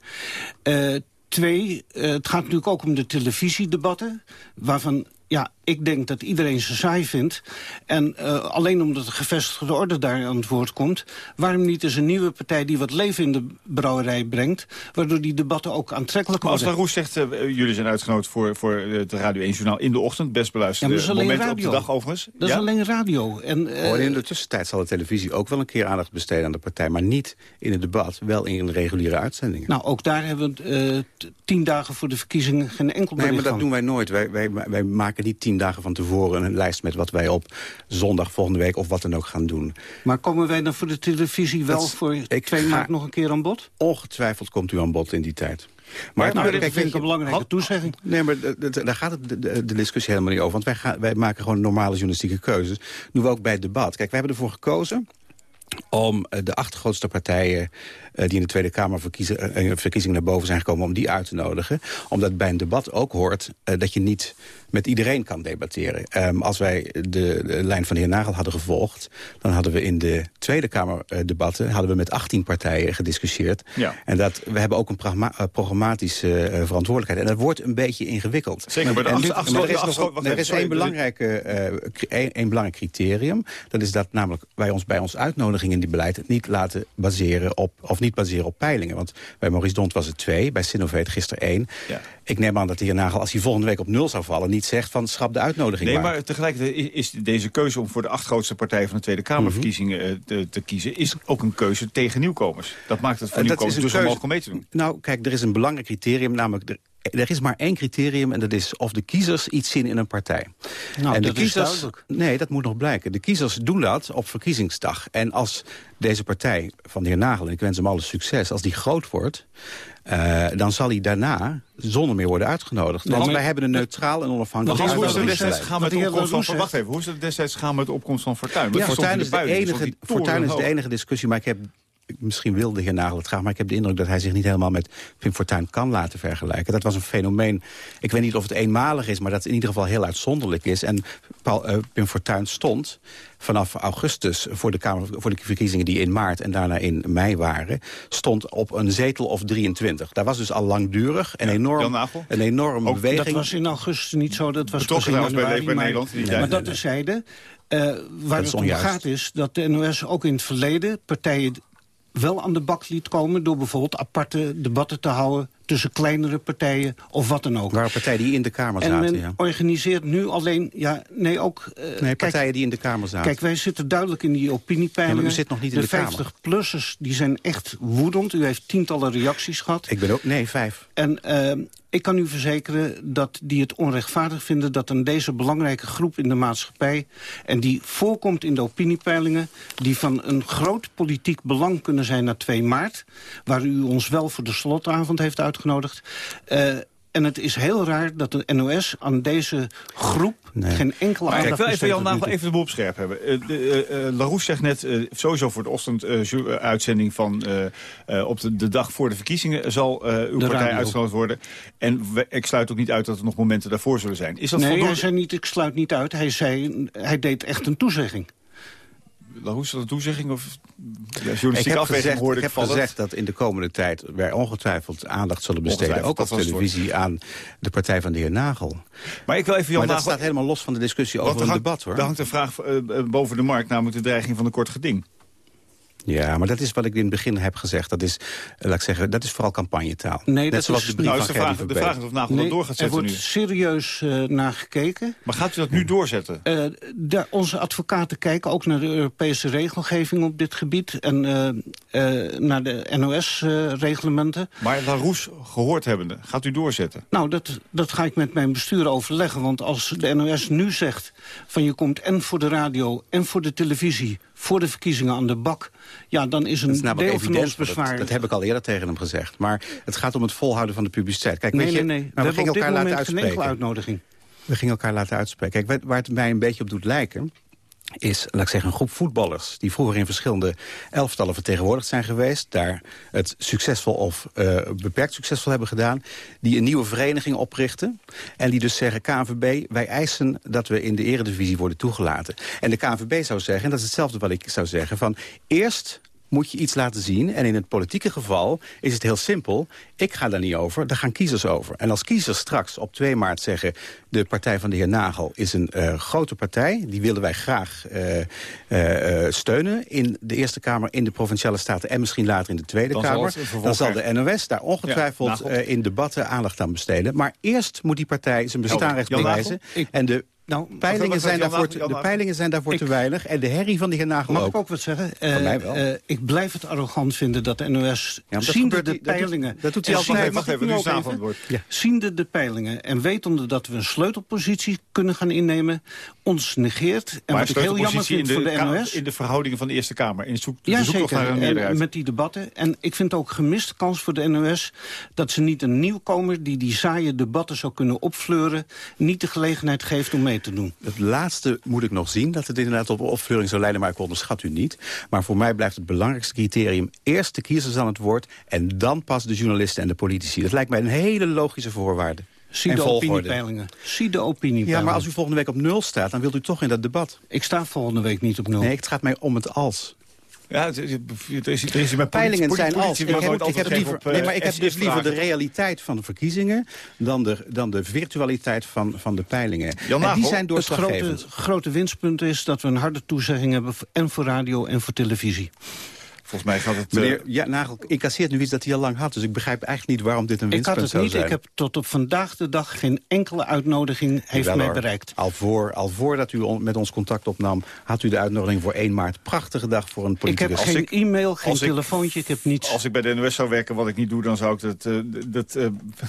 Uh, twee, uh, het gaat natuurlijk ook om de televisiedebatten... waarvan ja, ik denk dat iedereen ze saai vindt. En uh, alleen omdat de gevestigde orde daar aan het woord komt... waarom niet eens een nieuwe partij die wat leven in de brouwerij brengt... waardoor die debatten ook aantrekkelijk worden. Maar als Roes zegt, uh, jullie zijn uitgenodigd voor, voor het Radio 1-journaal in de ochtend... best beluisterd ja, moment radio. op de dag overigens. Dat is alleen radio. En, uh, oh, in de tussentijd zal de televisie ook wel een keer aandacht besteden aan de partij... maar niet in het debat, wel in reguliere uitzendingen. Nou, ook daar hebben we tien dagen voor de verkiezingen geen enkel Nee, maar dat doen wij nooit. Wij, wij, wij maken niet tien dagen van tevoren een lijst met wat wij op zondag volgende week of wat dan ook gaan doen. Maar komen wij dan voor de televisie wel dat, voor ik 2 maart nog een keer aan bod? Ongetwijfeld komt u aan bod in die tijd. Maar, nou, dat vind ik een belangrijke toezegging. Nee, maar daar gaat het, de, de, discussie helemaal niet over. Want wij, gaan, wij maken gewoon normale journalistieke keuzes. Doen we ook bij het debat. Kijk, wij hebben ervoor gekozen om eh, de achtergrootste partijen eh, die in de Tweede Kamer eh, verkiezingen naar boven zijn gekomen... om die uit te nodigen. Omdat bij een debat ook hoort dat je niet met iedereen kan debatteren. Um, als wij de, de, lijn van de heer Nagel hadden gevolgd... dan hadden we in de Tweede Kamerdebatten hadden we met 18 partijen gediscussieerd. Ja. En dat, we hebben ook een programmatische uh, verantwoordelijkheid. En dat wordt een beetje ingewikkeld. Zeker, maar er is, er is één, belangrijke, uh, één, één belangrijk criterium. Dat is dat namelijk wij ons bij ons aankondigingen in die beleid niet laten baseren op, of niet baseren op peilingen. Want bij Maurice Dont was het twee, bij Sinovet gisteren één. Ja. Ik neem aan dat de heer Nagel, als hij volgende week op nul zou vallen... niet zegt van schrap de uitnodiging Nee, maar. maar tegelijkertijd is- deze keuze om voor de acht grootste partijen van de Tweede Kamerverkiezingen Mhm. eh, te, te kiezen, is ook een keuze tegen nieuwkomers. Dat maakt het voor dat nieuwkomers dus keuze- onmogelijk om mee te doen. Nou, kijk, er is een belangrijk criterium, namelijk... Er, er is maar één criterium en dat is of de kiezers iets zien in een partij. Nou, en de dat is kiezers, duidelijk. Nee, dat moet nog blijken. De kiezers doen dat op verkiezingsdag. En als deze partij van de heer Nagel, en ik wens hem alle succes... als die groot wordt, eh, dan zal hij daarna zonder meer worden uitgenodigd. Want wij hebben een neutraal en onafhankelijk Hoe is het destijds gegaan met de opkomst van, wacht even, hoe is het destijds gegaan met de opkomst van Fortuyn? Ja, Fortuyn is, de buiten? Die enige, Fortuyn is de enige discussie, maar ik heb... Misschien wilde de heer Nagel het graag, maar ik heb de indruk dat hij zich niet helemaal met Pim Fortuyn kan laten vergelijken. Dat was een fenomeen, ik weet niet of het eenmalig is, maar dat het in ieder geval heel uitzonderlijk is. En Paul, eh, Pim Fortuyn stond vanaf augustus voor de, kamer, voor de verkiezingen die in maart en daarna in mei waren, stond op een zetel of 23. Daar was dus al langdurig een enorm, een enorme beweging. Dat was in augustus niet zo, dat was Betrokken pas in bij Nederland die maar dat Nee, terzijde, eh waar is het om gaat is dat de NOS ook in het verleden partijen wel aan de bak liet komen... door bijvoorbeeld aparte debatten te houden tussen kleinere partijen of wat dan ook. Waren partijen die in de Kamer en zaten, men ja. organiseert nu alleen, ja, nee, ook... eh, Nee, kijk, partijen die in de Kamer zaten. Kijk, wij zitten duidelijk in die opiniepeilingen. Ja, maar u zit nog niet in de Kamer. 50-plussers die zijn echt woedend. U heeft tientallen reacties gehad. Ik ben ook, nee, vijf. En eh, ik kan u verzekeren dat die het onrechtvaardig vinden... dat een deze belangrijke groep in de maatschappij... en die voorkomt in de opiniepeilingen... die van een groot politiek belang kunnen zijn na 2 maart... waar u ons wel voor de slotavond heeft uitgenodigd... Eh, en het is heel raar dat de NOS aan deze groep geen enkele Maar aandacht ik wil even Jan Nagel even de boel op scherp hebben. Eh, de, eh, Larousse zegt net, eh, sowieso voor de ochtend-uitzending van eh, eh, op de, de dag voor de verkiezingen zal eh, uw De partij radio. uitgenodigd worden. En we- ik sluit ook niet uit dat er nog momenten daarvoor zullen zijn. Is dat nee, voldoende? hij zei niet, ik sluit niet uit. Hij, zei, hij deed echt een toezegging. Larousse, dat een toezegging of ja, Ik afweging gezegd, hoorde ik ik heb gezegd dat in de komende tijd wij ongetwijfeld aandacht zullen besteden, ook op het televisie, aan de partij van de heer Nagel. Maar ik wil even Jan maar dat Nagel- staat helemaal los van de discussie over er een hangt- debat, hoor. Er hangt een vraag eh, eh, boven de markt, namelijk de dreiging van een kort geding. Ja, maar dat is wat ik in het begin heb gezegd. Dat is, eh, laat ik zeggen, dat is vooral campagnetaal. Nee, Net dat is de brief Nou, is de vraag- de vraag is of Nagel dat door gaat er zetten wordt nu. serieus eh, naar gekeken. Maar gaat u dat nu doorzetten? Eh, de- onze advocaten kijken ook naar de Europese regelgeving op dit gebied... en naar de NOS-reglementen. Maar Larousse gehoord hebbende, gaat u doorzetten? nou, dat, dat ga ik met mijn bestuur overleggen. Want als de NOS nu zegt van je komt en voor de radio en voor de televisie... voor de verkiezingen aan de bak... ja, dan is een is namelijk deel van evident, ons maar dat, bezwaar... dat heb ik al eerder tegen hem gezegd. Maar het gaat om het volhouden van de publiciteit. Kijk, nee, weet nee, je, nee. nou, We, gingen elkaar laten moment geen enkele uitspreken. uitnodiging. We gingen elkaar laten uitspreken. Kijk, waar het mij een beetje op doet lijken is, laat ik zeggen, een groep voetballers... die vroeger in verschillende elftallen vertegenwoordigd zijn geweest... daar het succesvol of eh, beperkt succesvol hebben gedaan... die een nieuwe vereniging oprichten... en die dus zeggen, KNVB, wij eisen dat we in de eredivisie worden toegelaten. En de KNVB zou zeggen, en dat is hetzelfde wat ik zou zeggen... van eerst moet je iets laten zien. En in het politieke geval is het heel simpel. Ik ga daar niet over, daar gaan kiezers over. En als kiezers straks op 2 maart zeggen... de partij van de heer Nagel is een eh, grote partij... die willen wij graag eh, eh, steunen in de Eerste Kamer... in de Provinciale Staten en misschien later in de Tweede Dan Kamer. Dan zal de NOS daar ongetwijfeld Ja, in debatten aandacht aan besteden. Maar eerst moet die partij zijn bestaanrecht bewijzen. En de Nou, peilingen zijn, daarvoor te, de peilingen zijn daarvoor te weinig. En de herrie van de heer Nagel Mag ook. ik ook wat zeggen? Van Eh, mij wel. eh, ik blijf het arrogant vinden dat de NOS, dat ziende de niet- dat doet- peilingen... dat doet hij Wacht mag even, ik nu is even? antwoord. Ziende de peilingen en wetende dat we een sleutelpositie kunnen gaan innemen... ons negeert. En Maar wat ik heel jammer vind in voor de, NOS... in de verhoudingen van de Eerste Kamer. In zoek, de Ja, zoektocht zeker. naar een En meerderheid. met die debatten. En ik vind ook gemiste kans voor de NOS... dat ze niet een nieuwkomer die die saaie debatten zou kunnen opfleuren... niet de gelegenheid geeft om mee te doen. Het laatste moet ik nog zien, dat het inderdaad op opvleuring zou leiden... maar ik onderschat u niet. Maar voor mij blijft het belangrijkste criterium... eerst de kiezers aan het woord en dan pas de journalisten en de politici. Dat lijkt mij een hele logische voorwaarde. Zie de opiniepeilingen. Zie de opiniepeilingen. Ja, maar als u volgende week op nul staat, dan wilt u toch in dat debat. Ik sta volgende week niet op nul. Nee, het gaat mij om het als. Ja, er is, er is met Peilingen zijn als... Ik heb, ik heb liever, nee, maar ik heb dus liever de realiteit van de verkiezingen... dan de, dan de virtualiteit van, van de peilingen. Jan en die zijn Het grote, grote winstpunt is dat we een harde toezegging hebben... en voor radio en voor televisie. Volgens mij gaat het... eh, Meneer ja, Nagel incasseert nu iets dat hij al lang had. Dus ik begrijp eigenlijk niet waarom dit een Ik had winstpunt het zou niet. zijn. Ik heb tot op vandaag de dag geen enkele uitnodiging heeft mij bereikt. Al, voor, al voordat u on- met ons contact opnam, had u de uitnodiging voor 1 maart. Prachtige dag voor een Ik politicus. heb geen e-mail, geen ik- telefoontje, ik heb niets. Als ik bij de NOS zou werken, wat ik niet doe... dan zou ik dat, eh, dat, eh,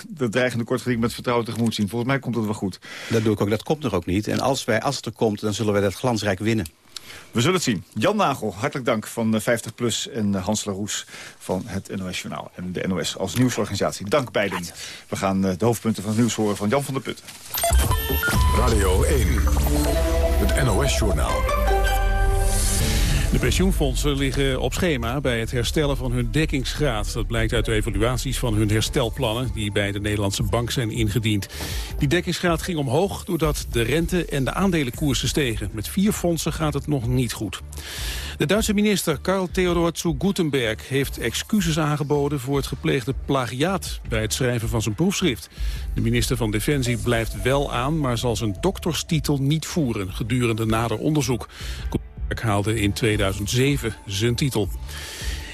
dat dreigende kortgeding met vertrouwen tegemoet zien. Volgens mij komt dat wel goed. Dat doe ik ook. Dat komt er ook niet. En als, wij, als het er komt, dan zullen wij dat glansrijk winnen. We zullen het zien. Jan Nagel, hartelijk dank van eh, 50PLUS en eh, Hans Laroes van het NOS Journaal. En de NOS als nieuwsorganisatie. Dank beiden. We gaan eh, de hoofdpunten van het nieuws horen van Jan van der Putten. Radio 1, het NOS-journaal. De pensioenfondsen liggen op schema bij het herstellen van hun dekkingsgraad. Dat blijkt uit de evaluaties van hun herstelplannen... die bij de Nederlandse Bank zijn ingediend. Die dekkingsgraad ging omhoog doordat de rente en de aandelenkoersen stegen. Met vier fondsen gaat het nog niet goed. De Duitse minister Karl Theodor zu Gutenberg heeft excuses aangeboden voor het gepleegde plagiaat bij het schrijven van zijn proefschrift. De minister van Defensie blijft wel aan, maar zal zijn dokterstitel niet voeren gedurende nader onderzoek. Haalde in 2007 zijn titel.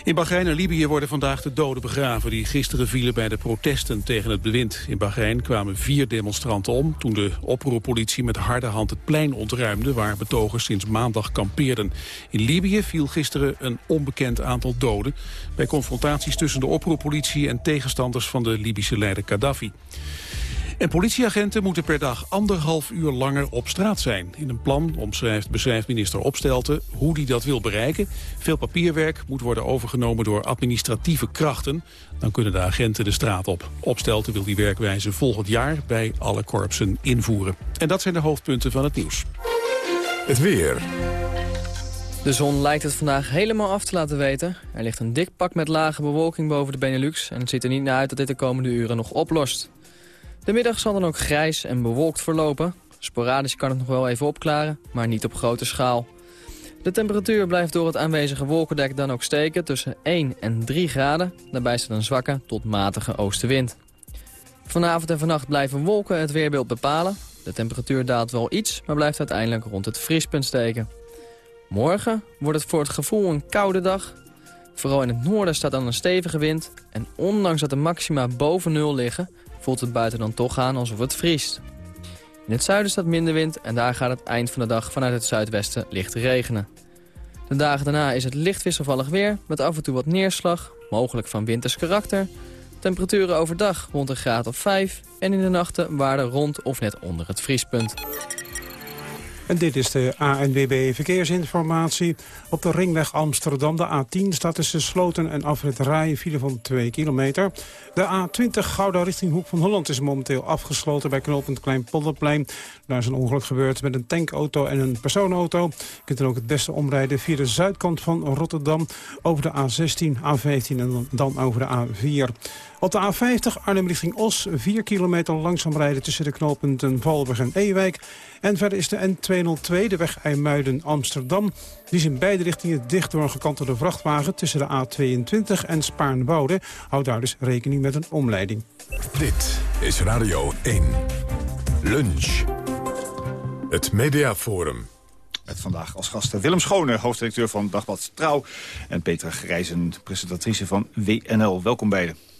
In Bahrein en Libië worden vandaag de doden begraven... die gisteren vielen bij de protesten tegen het bewind. In Bahrein kwamen vier demonstranten om... toen de oproerpolitie met harde hand het plein ontruimde... waar betogers sinds maandag kampeerden. In Libië viel gisteren een onbekend aantal doden... bij confrontaties tussen de oproerpolitie en tegenstanders... van de Libische leider Gaddafi. En politieagenten moeten per dag anderhalf uur langer op straat zijn. In een plan omschrijft, beschrijft minister Opstelten hoe die dat wil bereiken. Veel papierwerk moet worden overgenomen door administratieve krachten. Dan kunnen de agenten de straat op. Opstelten wil die werkwijze volgend jaar bij alle korpsen invoeren. En dat zijn de hoofdpunten van het nieuws. Het weer. De zon lijkt het vandaag helemaal af te laten weten. Er ligt een dik pak met lage bewolking boven de Benelux... en het ziet er niet naar uit dat dit de komende uren nog oplost. De middag zal dan ook grijs en bewolkt verlopen. Sporadisch kan het nog wel even opklaren, maar niet op grote schaal. De temperatuur blijft door het aanwezige wolkendek dan ook steken tussen 1 en 3 graden. Daarbij staat een zwakke tot matige oostenwind. Vanavond en vannacht blijven wolken het weerbeeld bepalen. De temperatuur daalt wel iets, maar blijft uiteindelijk rond het vriespunt steken. Morgen wordt het voor het gevoel een koude dag. Vooral in het noorden staat dan een stevige wind. En ondanks dat de maxima boven nul liggen, voelt het buiten dan toch aan alsof het vriest. In het zuiden staat minder wind en daar gaat het eind van de dag vanuit het zuidwesten licht regenen. De dagen daarna is het licht wisselvallig weer met af en toe wat neerslag, mogelijk van winters karakter. Temperaturen overdag rond een graad of 5 en in de nachten waarden rond of net onder het vriespunt. En dit is de ANWB Verkeersinformatie. Op de ringweg Amsterdam, de A10, staat tussen Sloten en Afrit Rijden file van 2 kilometer. De A20 Gouda richting Hoek van Holland is momenteel afgesloten bij knooppunt Kleinpolderplein. Daar is een ongeluk gebeurd met een tankauto en een personenauto. Je kunt dan ook het beste omrijden via de zuidkant van Rotterdam over de A16, A15 en dan over de A4. Op de A50 Arnhem richting Os, 4 kilometer langzaam rijden tussen de knooppunten Valburg en Ewijk. En verder is de N202, de weg IJmuiden-Amsterdam. Die is in beide richtingen dicht door een gekantelde vrachtwagen tussen de A22 en Spaarnwoude. Houd daar dus rekening met een omleiding. Dit is Radio 1. Lunch. Het Mediaforum. Met vandaag als gasten Willem Schone, hoofdredacteur van Dagblad Trouw... en Petra Grijzen, presentatrice van WNL. Welkom beiden.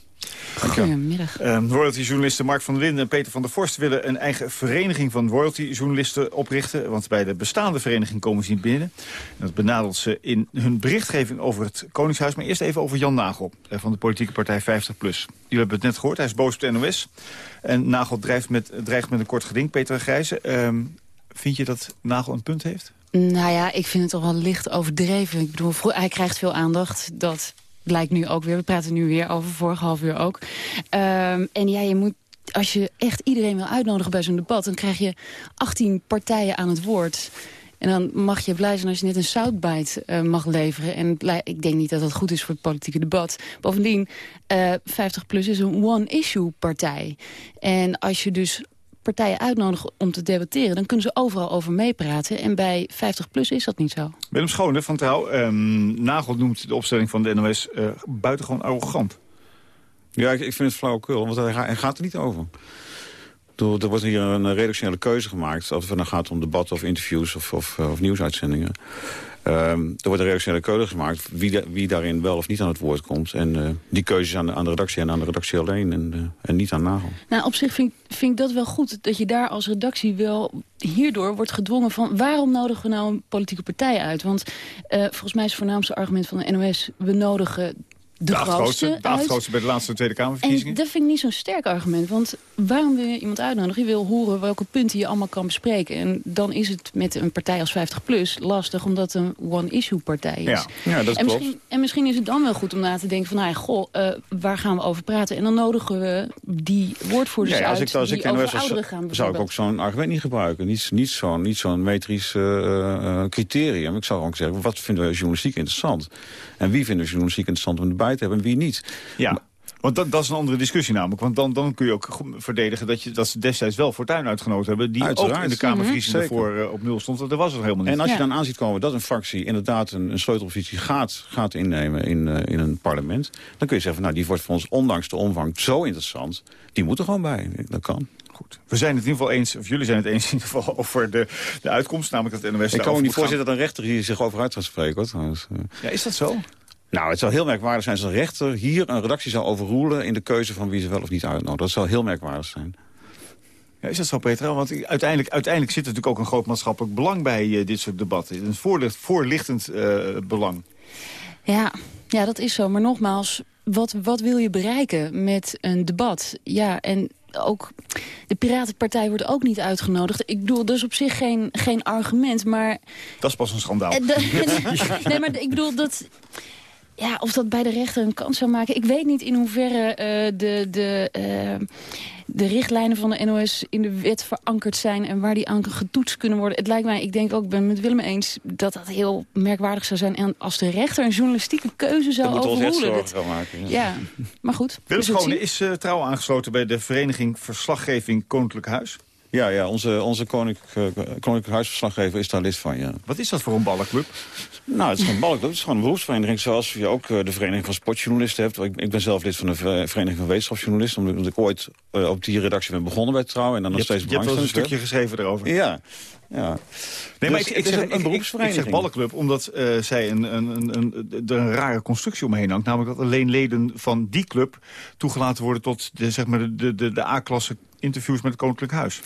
Goedemiddag. Uh, royalty-journalisten Mark van der Linden en Peter van der Vorst... willen een eigen vereniging van royalty-journalisten oprichten. Want bij de bestaande vereniging komen ze niet binnen. En dat benadelt ze in hun berichtgeving over het Koningshuis. Maar eerst even over Jan Nagel uh, van de politieke partij 50PLUS. Jullie hebben het net gehoord, hij is boos op de NOS. En Nagel dreigt met, dreigt met een kort geding. Peter Grijze, uh, vind je dat Nagel een punt heeft? Nou ja, ik vind het toch wel licht overdreven. Ik bedoel, hij krijgt veel aandacht. Dat blijkt nu ook weer. We praten nu weer over, vorig half uur ook. Um, en ja, je moet, als je echt iedereen wil uitnodigen bij zo'n debat... dan krijg je 18 partijen aan het woord. En dan mag je blij zijn als je net een soundbite uh, mag leveren. En ik denk niet dat dat goed is voor het politieke debat. Bovendien, uh, 50PLUS is een one-issue partij. En als je dus partijen uitnodigen om te debatteren... dan kunnen ze overal over meepraten. En bij 50PLUS is dat niet zo. Willem Schone van Trouw, ehm, Nagel noemt de opstelling van de NOS uh, buitengewoon arrogant. Ja, ik, ik vind het flauwekul, want hij, gaat er niet over. Er wordt hier een redactionele keuze gemaakt... of het dan gaat om debatten of interviews of, of, of nieuwsuitzendingen. Um, er wordt een reactionele keuze gemaakt wie, wie, daarin wel of niet aan het woord komt. En uh, die keuze is aan de, aan de, redactie en aan de redactie alleen en, uh, en niet aan Nagel. Nou, op zich vind, vind, ik dat wel goed dat je daar als redactie wel hierdoor wordt gedwongen van... waarom nodigen we nou een politieke partij uit? Want uh, volgens mij is het voornaamste argument van de NOS... we nodigen de, de grootste, de grootste bij de laatste Tweede Kamerverkiezingen. En dat vind ik niet zo'n sterk argument. Want waarom wil je iemand uitnodigen? Je wil horen welke punten je allemaal kan bespreken. En dan is het met een partij als 50PLUS lastig... omdat het een one-issue partij is. Ja, ja dat en klopt. Misschien, en misschien is het dan wel goed om na te denken van... Nou ja, goh, uh, waar gaan we over praten? En dan nodigen we die woordvoerders ja, als uit ik, als die ik over ouderen gaan Zou ik ook zo'n argument niet gebruiken. Niet, niet zo'n niet zo'n metrisch uh, uh, criterium. Ik zou gewoon zeggen, wat vinden we journalistiek interessant? En wie vinden we journalistiek interessant om erbij hebben en wie niet? Ja. Want dat, dat is een andere discussie namelijk. Want dan, dan kun je ook verdedigen dat, je, dat ze destijds wel Fortuyn uitgenodigd hebben. Die Uiteraard. ook in de Kamerverkiezingen mm -hmm. voor uh, op nul stond. Dat was het helemaal niet. En als je ja. dan aanziet komen dat een fractie inderdaad een, een sleutelpositie gaat, gaat innemen in, uh, in een parlement. Dan kun je zeggen, van, nou die wordt voor ons ondanks de omvang zo interessant. Die moet er gewoon bij. Dat kan. Goed. We zijn het in ieder geval eens, of jullie zijn het eens in ieder geval *laughs* over de, de uitkomst. Namelijk dat de NOS Ik kan me niet voorstellen dat een rechter hier zich over uit gaat spreken. Hoor. Ja, is dat zo? Nou, het zou heel merkwaardig zijn als een rechter hier een redactie zou overroelen... in de keuze van wie ze wel of niet uitnodigen. Dat zou heel merkwaardig zijn. Ja, is dat zo, Petra? Want uiteindelijk, uiteindelijk zit er natuurlijk ook een groot maatschappelijk belang bij uh, dit soort debatten. Een voorlicht, voorlichtend uh, belang. Ja, ja, dat is zo. Maar nogmaals, wat, wat wil je bereiken met een debat? Ja, en ook de Piratenpartij wordt ook niet uitgenodigd. Ik bedoel, dus op zich geen, geen argument, maar... Dat is pas een schandaal. *laughs* *laughs* nee, maar ik bedoel, dat... Ja, of dat bij de rechter een kans zou maken. Ik weet niet in hoeverre uh, de, de, uh, de richtlijnen van de NOS in de wet verankerd zijn... en waar die aan getoetst kunnen worden. Het lijkt mij, ik denk ook, ik ben met Willem eens... dat dat heel merkwaardig zou zijn. En als de rechter een journalistieke keuze zou dat overroelen... Dat wel maken. Ja. ja, maar goed. Willem Schone is uh, trouw aangesloten bij de vereniging Verslaggeving Koninklijk Huis. Ja, ja onze, onze koninklijk, uh, koninklijk huisverslaggever is daar lid van, ja. Wat is dat voor een ballenclub? Nou, het is geen ballenclub, het is gewoon een beroepsvereniging... zoals je ook uh, de Vereniging van Sportjournalisten hebt. Ik, ik, ben zelf lid van de Vereniging van Wetenschapsjournalisten... omdat ik ooit uh, op die redactie ben begonnen bij Trouw... en dan nog je steeds hebt, Je hebt wel een stukje geschreven erover. Ja, ja. Nee, dus maar ik, ik, zeg, een, een beroepsvereniging. Ik zeg ballenclub omdat uh, zij een, een, een, een, er een rare constructie omheen hangt. Namelijk dat alleen leden van die club toegelaten worden... tot de, zeg maar de, de, de A-klasse interviews met het Koninklijk Huis.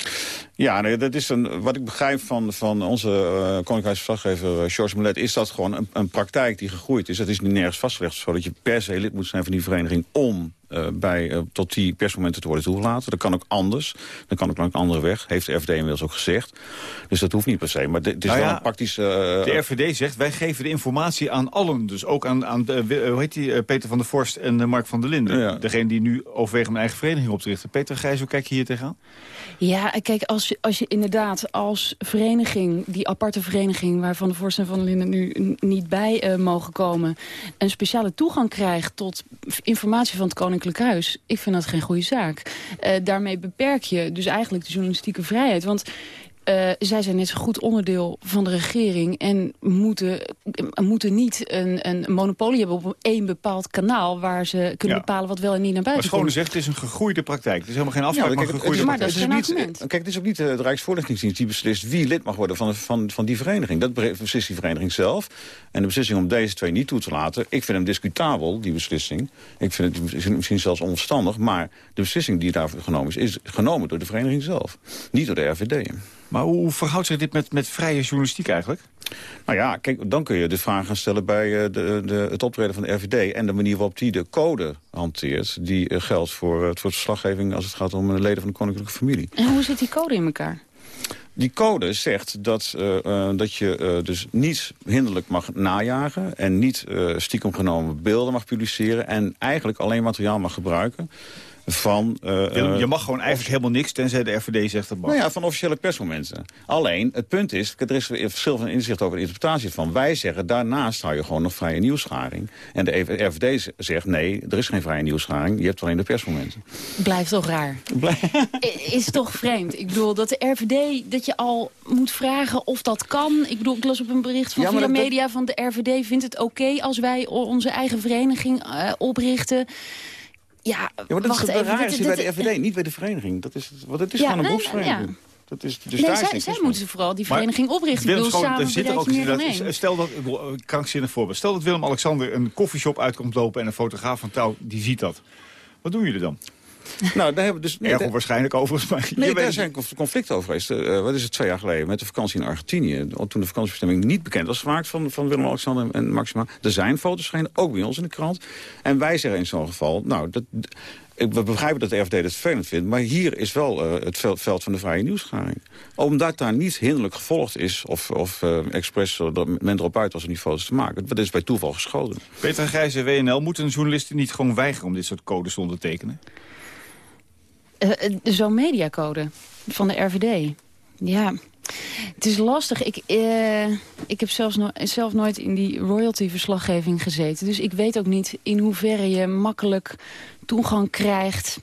Ja, nee, dat is een, wat ik begrijp van, van onze uh, Koninklijk Huisverslaggever uh, George Molet... is dat gewoon een, een praktijk die gegroeid is. Dat is niet nergens vastgelegd, zodat je per se lid moet zijn van die vereniging... om uh, bij, uh, tot die persmomenten te worden toegelaten. Dat kan ook anders. Dat kan ook langs een andere weg. Heeft de RVD inmiddels ook gezegd. Dus dat hoeft niet per se. Maar het is nou wel een praktisch... Uh, de RVD zegt, wij geven de informatie aan allen. Dus ook aan, aan de, hoe heet die, Peter van der Vorst en Mark van der Linden. Ja. Degene die nu overwegen een eigen vereniging op te richten. Peter Gijs, hoe kijk je hier tegenaan? Ja, kijk, als als je inderdaad als vereniging, die aparte vereniging... waar Van der Vorst en Van der Linden nu niet bij uh, mogen komen... een speciale toegang krijgt tot informatie van het Koninklijk Huis... ik vind dat geen goede zaak. Uh, daarmee beperk je dus eigenlijk de journalistieke vrijheid. Want uh, zij zijn net zo goed onderdeel van de regering... en moeten, moeten niet een, een monopolie hebben op één bepaald kanaal... waar ze kunnen Ja. bepalen wat wel en niet naar Maar buiten Schone komt. zegt, het is een gegroeide praktijk. Het is helemaal geen afspraak, Ja, maar kijk, een het- Maar dat het is geen niet, argument. Kijk, het is ook niet eh, de Rijksvoorlichtingsdienst die beslist wie lid mag worden van, van, van die vereniging. Dat beslist die vereniging zelf. En de beslissing om deze twee niet toe te laten, ik vind hem discutabel, die beslissing. Ik vind het misschien- misschien zelfs onverstandig, maar de beslissing die daarvoor genomen is, is genomen door de vereniging zelf. Niet door de RVD. Maar hoe, verhoudt zich dit met, met vrije journalistiek eigenlijk? Nou ja, kijk, dan kun je de vraag gaan stellen bij eh, de, de, het optreden van de RVD... en de manier waarop die de code hanteert... die eh, geldt voor, eh, voor verslaggeving als het gaat om leden van de koninklijke familie. En hoe zit die code in elkaar? Die code zegt dat, eh, eh, dat je eh, dus niet hinderlijk mag najagen... en niet eh, stiekem genomen beelden mag publiceren... en eigenlijk alleen materiaal mag gebruiken... van... eh, Willem, eh, je mag gewoon eigenlijk helemaal niks, tenzij de RVD zegt dat mag. Nou ja, van officiële persmomenten. Alleen, het punt is, er is weer verschil van inzicht over de interpretatie van. Wij zeggen, daarnaast hou je gewoon nog vrije nieuwsgaring. En de RVD z- zegt, nee, er is geen vrije nieuwsgaring. Je hebt alleen de persmomenten. Blijft toch raar. Is toch vreemd. Ik bedoel, dat de RVD, dat je al moet vragen of dat kan. Ik bedoel, ik las op een bericht van Ja, maar Villa dat- Media van de RVD... vindt het oké als wij onze eigen vereniging eh, oprichten. Ja, Ja, maar dat wacht is even. raar. bij de RVD, niet bij de vereniging. Dat is, want het is Ja, gewoon een nee, beroepsvereniging. ja. Dat is, dus nee, daar zij, zij mee. moeten vooral die Maar vereniging oprichten. Ik Willem samen zit er ook één. Stel dat, ik krankzinnig voorbeeld. Stel dat Willem-Alexander een koffieshop uit komt lopen... en een fotograaf van Trouw, die ziet dat. Wat doen jullie dan? *laughs* Nou, daar hebben we dus... nee, Erg onwaarschijnlijk overigens, maar... Nee, weet daar het. zijn conf- conflicten over geweest. Eh, wat is het, twee jaar geleden, met de vakantie in Argentinië. Toen de vakantiebestemming niet bekend was gemaakt van, van Willem-Alexander en Maxima. Er zijn foto's verschenen, ook bij ons in de krant. En wij zeggen in zo'n geval, nou, dat, ik- we begrijpen dat de RVD dat vervelend vindt... maar hier is wel eh, het veld, van de vrije nieuwsgaring. Omdat daar niet hinderlijk gevolgd is... of, of eh expres eh, dat men erop uit was om die foto's te maken. Dat is bij toeval geschoten. Peter Gijzen, WNL, moeten een journalist niet gewoon weigeren... om dit soort codes te ondertekenen? Eh, Zo'n mediacode van de RVD. Ja, het is lastig. Ik, eh, ik heb zelfs zelf nooit in die royalty-verslaggeving gezeten. Dus ik weet ook niet in hoeverre je makkelijk toegang krijgt.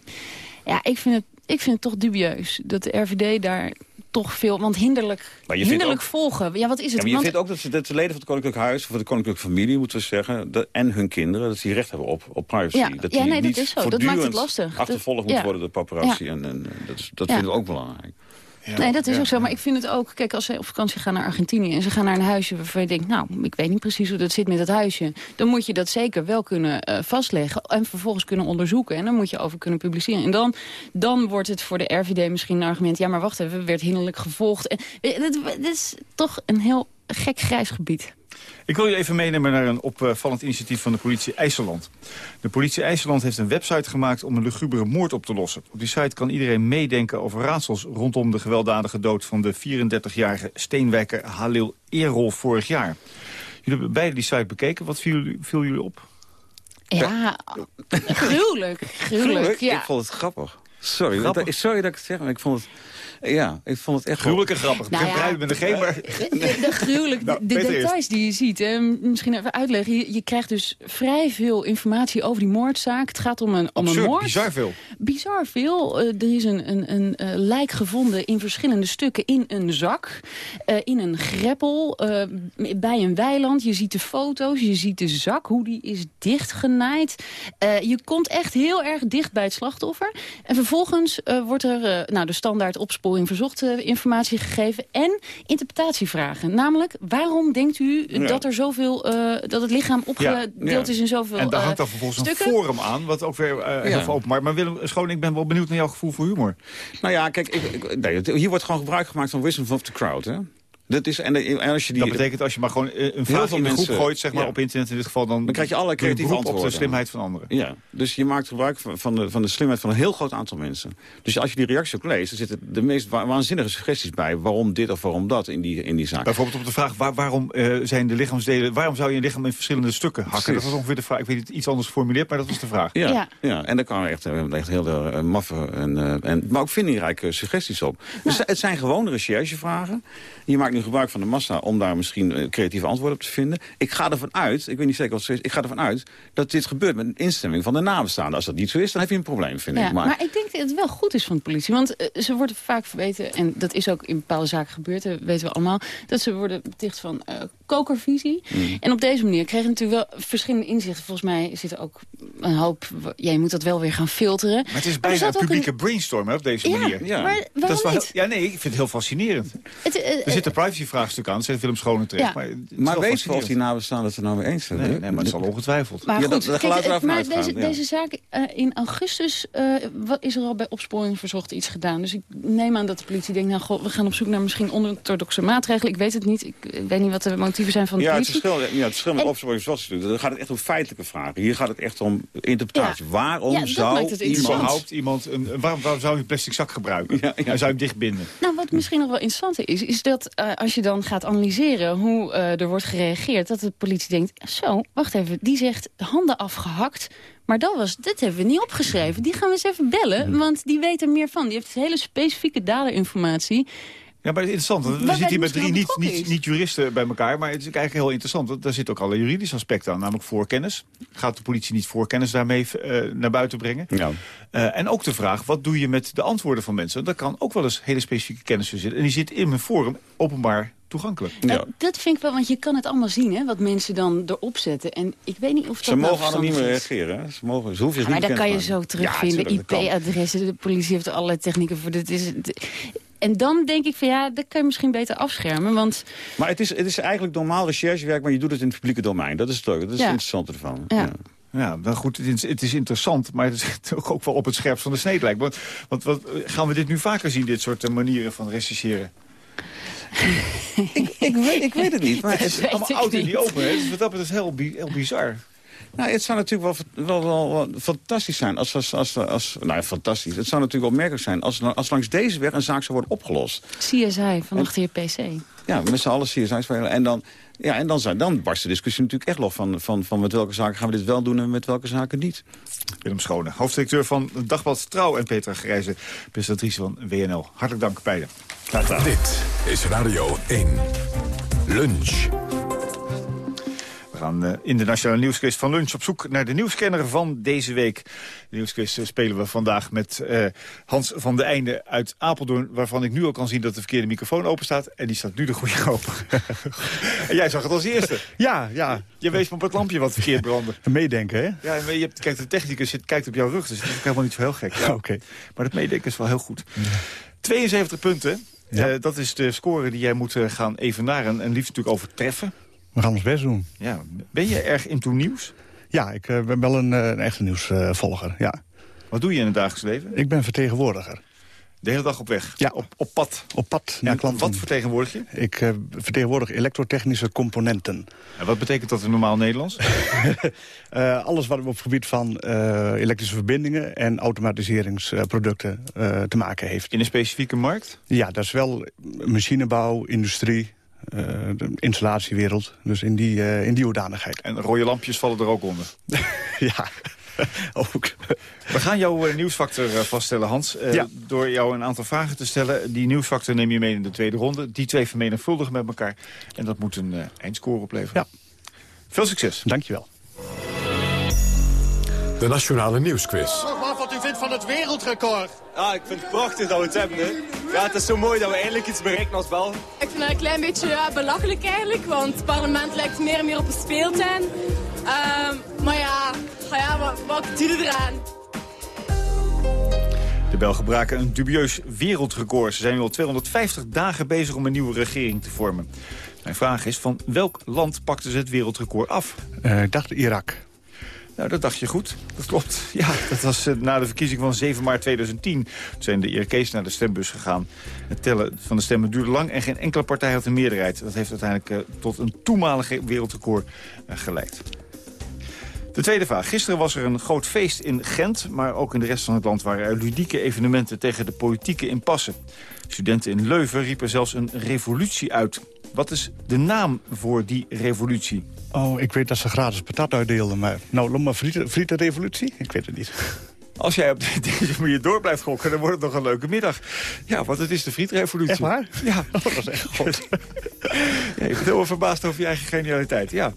Ja, ik vind het, ik vind het toch dubieus dat de RVD daar toch veel... Want hinderlijk, hinderlijk ook- volgen. Ja, wat is Ja, het? maar je Want- vindt ook dat, ze, dat de leden van het Koninklijk Huis... of de Koninklijke Familie, moeten we zeggen... dat- en hun kinderen, dat die recht hebben op, op privacy. Ja, dat ja, dat niet is zo. Dat maakt het lastig. achtervolgd Dat- moet ja. worden door paparazzi. Ja. En, en dat is, dat Ja. vinden we ook belangrijk. Nee, dat is ook zo. Maar ik vind het ook... Kijk, als ze op vakantie gaan naar Argentinië... en ze gaan naar een huisje waarvan je denkt... nou, ik weet niet precies hoe dat zit met het huisje... dan moet je dat zeker wel kunnen eh, vastleggen... en vervolgens kunnen onderzoeken. En dan moet je over kunnen publiceren. En dan, dan wordt het voor de RVD misschien een argument... ja, maar wacht even, we werd hinderlijk gevolgd. En, eh, dat, dat is toch een heel gek grijs gebied. Ik wil je even meenemen naar een opvallend initiatief van de politie IJsseland. De politie IJsseland heeft een website gemaakt om een lugubere moord op te lossen. Op die site kan iedereen meedenken over raadsels rondom de gewelddadige dood van de 34-jarige steenwijker Halil Eerol vorig jaar. Jullie hebben beide die site bekeken. Wat viel, jullie- viel jullie op? Ja, gruwelijk. Gruwelijk, ja. Ik vond het grappig. Sorry? Dat, sorry dat ik het zeg, maar ik vond het... Ja, ik vond het echt... Gruwelijk en grappig. Nou ja. met de geen, maar... De, de gruwelijk, Nou, de, de Peter eerst. details die je ziet. Hè, misschien even uitleggen. Je, je krijgt dus vrij veel informatie over die moordzaak. Het gaat om een, om een moord. bizar veel. Bizar veel. Eh, er is een, een, een eh, lijk gevonden in verschillende stukken in een zak. eh, in een greppel. eh, bij een weiland. Je ziet de foto's. Je ziet de zak. Hoe die is dichtgenaaid. Eh, je komt echt heel erg dicht bij het slachtoffer. En vervolgens eh, wordt er eh, nou, de standaard opsporing verzocht eh, informatie gegeven. En interpretatievragen. Namelijk, waarom denkt u Ja. dat er zoveel... eh, dat het lichaam opgedeeld Ja. is in zoveel En daar eh, hangt dan vervolgens stukken? een forum aan, wat ook weer eh, heel Ja. veel openbaar. Maar Willem Schoon, ik ben wel benieuwd naar jouw gevoel voor humor. Nou ja, kijk, ik, ik- nee, hier wordt gewoon gebruik gemaakt van wisdom of the crowd, hè? Dat is, en, als je die, Dat betekent als je maar gewoon eh, een vraag in de groep mensen- gooit, zeg maar ja. op internet in dit geval, dan, Dan krijg je je creatieve beroep op de antwoorden. slimheid van anderen. Ja, dus je maakt gebruik van van de, van de slimheid van een heel groot aantal mensen. Dus als je die reactie ook leest, dan zitten de meest wa- waanzinnige suggesties bij... waarom dit of waarom dat in die, in die zaak. Bijvoorbeeld op de vraag waar, waarom eh, zijn de lichaamsdelen, waarom zou je een lichaam in verschillende stukken hakken? Precies. Dat was ongeveer de vraag. Ik weet het iets anders geformuleerd, maar dat was de vraag. Ja, ja. en daar kwamen echt, eh, echt heel uh, maffe, en, eh, en, maar ook vindingrijke suggesties op. Dus het zijn gewone recherchevragen. Je maakt nu gebruik van de massa om daar misschien eh, creatieve antwoorden op te vinden. Ik ga ervan uit, ik weet niet zeker wat het is, ik ga ervan uit dat dit gebeurt met een instemming van de nabestaanden. Als dat niet zo is, dan heb je een probleem, vind Ja, ik. maar... ik denk dat het wel goed is van de politie. Want eh, ze worden vaak verweten, en dat is ook in bepaalde zaken gebeurd, dat weten we allemaal, dat ze worden beticht van eh, kokervisie. Mm. En op deze manier kregen natuurlijk wel verschillende inzichten. Volgens mij zit er ook een hoop, ja, je moet dat wel weer gaan filteren. Maar het is bijna een publieke brainstorm hè, op deze Ja, manier. maar waarom dat is wel niet? ja, nee, ik vind het heel fascinerend. Het, eh, er zit een privacyvraagstuk aan, zegt Willem Schone terecht. Ja. Maar, het is Maar wel weet je of die nabestaanden het er nou mee eens zijn? Nee, nee, maar het zal ongetwijfeld. Maar Ja, goed, dat- kijk, het- ervan maar deze, ja. deze zaak eh, in augustus eh, wat is er al bij opsporing verzocht iets gedaan. Dus ik neem aan dat de politie denkt, nou goh, we gaan op zoek naar misschien onorthodoxe maatregelen. Ik weet het niet. Ik eh, weet niet wat de motieven zijn van de Ja, het politie. verschil, ja, het verschil met En- opsporing zoals het doet. Dan gaat het echt om feitelijke vragen. Hier gaat het echt om interpretatie. Waarom Ja, zou het interessant. iemand... Überhaupt iemand, een, waarom, waarom zou je een plastic zak gebruiken? En zou je hem dichtbinden? Nou, wat misschien nog wel interessanter is, is dat eh, als je dan gaat analyseren hoe eh, er wordt gereageerd... dat de politie denkt, zo, wacht even, die zegt handen afgehakt... maar dat was, dit hebben we niet opgeschreven. Die gaan we eens even bellen, want die weet er meer van. Die heeft hele specifieke daderinformatie... Ja, maar het is interessant. want We zitten hier met drie misschien niet, niet, niet bij elkaar. Maar het is eigenlijk heel interessant. Want daar zit ook alle juridische aspecten aan. Namelijk voorkennis. Gaat de politie niet voorkennis daarmee eh, naar buiten brengen? Ja. Eh, en ook de vraag, wat doe je met de antwoorden van mensen? Daar kan ook wel eens hele specifieke kennis in zitten. En die zit in een forum openbaar toegankelijk. Eh, dat vind ik wel, want je kan het allemaal zien, hè, wat mensen dan erop zetten. En ik weet niet of dat Ze nou mogen anoniem verstandig is. reageren. hè. Ze, mogen, ze hoeven Ja, maar niet dat kan je zo terugvinden. Ja, dat. IP-adressen, de politie heeft er allerlei technieken voor. Dit is, en dan denk ik van ja, dat kan je misschien beter afschermen. Want Maar het is, het is eigenlijk normaal recherchewerk, maar je doet het in het publieke domein. Dat is het leuke, dat is Ja. het interessante ervan. Ja. Ja, nou goed, het is, het is interessant, maar het is ook ook wel op het scherpst van de snede lijkt. Want, want wat, gaan we dit nu vaker zien, dit soort eh, manieren van rechercheren? *laughs* ik, weet, ik weet het niet. Maar *laughs* het is allemaal oud in die open. hè. Dus wat dat betreft heel, heel bizar. Nou, het zou natuurlijk wel, wel, wel, wel fantastisch zijn als, als, als, als... Nou ja, fantastisch. Het zou natuurlijk opmerkelijk zijn als, als langs deze weg een zaak zou worden opgelost. CSI van achter je PC. Ja, met z'n allen CSI spelen. En dan, ja, en dan, zou, dan barst de discussie natuurlijk echt los van, van, van met welke zaken gaan we dit wel doen en met welke zaken niet. Willem Schone, hoofddirecteur van Dagblad Trouw en Petra Grijze, presentatrice van WNL. Hartelijk dank beiden. Dit is Radio 1. Lunch. We gaan eh, in de Nationale Nieuwsquiz van Lunch op zoek naar de nieuwskenner van deze week. De nieuwsquiz eh, spelen we vandaag met eh, Hans van de Einde uit Apeldoorn... waarvan ik nu al kan zien dat de verkeerde microfoon open staat. En die staat nu de goede open. *laughs* en jij zag het als eerste. Ja, ja. Je wees me op het lampje wat verkeerd brandde. *laughs* Meedenken, hè? Ja, en je hebt, kijk, de technicus zit, kijkt op jouw rug, dus dat is helemaal niet zo heel gek. Ja. *laughs* Oké. Maar dat meedenken is wel heel goed. 72 punten, Ja. Dat is de score die jij moet gaan evenaren en liefst natuurlijk overtreffen. We gaan ons best doen. Ja. Ben je erg into nieuws? Ja, ik eh, ben wel een, eh, een echte nieuwsvolger, ja. Wat doe je in het dagelijks leven? Ik ben vertegenwoordiger. De hele dag op weg? Ja. Op, op pad? Op pad naar klanten. wat vertegenwoordig je? Ik eh, vertegenwoordig elektrotechnische componenten. En wat betekent dat in normaal Nederlands? *laughs* Alles wat op het gebied van elektrische verbindingen en automatiseringsproducten te maken heeft. In een specifieke markt? Ja, dat is wel machinebouw, industrie, de installatiewereld. Dus in die, eh, in die hoedanigheid. En rode lampjes vallen er ook onder? *laughs* ja, *laughs* ook. We gaan jouw eh, nieuwsfactor eh, vaststellen, Hans. Eh, Ja. Door jou een aantal vragen te stellen. Die nieuwsfactor neem je mee in de tweede ronde. Die twee vermenigvuldigen met elkaar. En dat moet een eh, eindscore opleveren. Ja. Veel succes. Dankjewel. De Nationale Nieuwsquiz. Van het wereldrecord. Ja, ik vind het prachtig dat we het hebben. Hè. Ja, het is zo mooi dat we eindelijk iets bereiken als Belgen. Ik vind het een klein beetje ja, belachelijk eigenlijk, want het parlement lijkt meer en meer op een speeltuin. Ehm, maar ja, ah ja wat, wat doe je eraan? De Belgen braken een dubieus wereldrecord. Ze zijn nu al 250 dagen bezig om een nieuwe regering te vormen. Mijn vraag is, van welk land pakten ze het wereldrecord af? Eh, ik dacht Irak. Nou, dat dacht je goed. Dat klopt. *laughs* Ja, dat was eh, na de verkiezing van 7 maart 2010. Toen zijn de Irakees naar de stembus gegaan. Het tellen van de stemmen duurde lang en geen enkele partij had een meerderheid. Dat heeft uiteindelijk eh, tot een toenmalig wereldrecord eh, geleid. De tweede vraag. Gisteren was er een groot feest in Gent... maar ook in de rest van het land waren er ludieke evenementen... tegen de politieke impasse. Studenten in Leuven riepen zelfs een revolutie uit. Wat is de naam voor die revolutie? Oh, ik weet dat ze gratis patat uitdeelden, maar... Nou, loop maar frieten, frietenrevolutie? Ik weet het niet. Als jij op *laughs* deze manier door blijft gokken, dan wordt het nog een leuke middag. Ja, want het is de frietrevolutie. Echt waar? Ja. *laughs* dat was echt goed. *laughs* Ja, je bent heel verbaasd over je eigen genialiteit. Ja,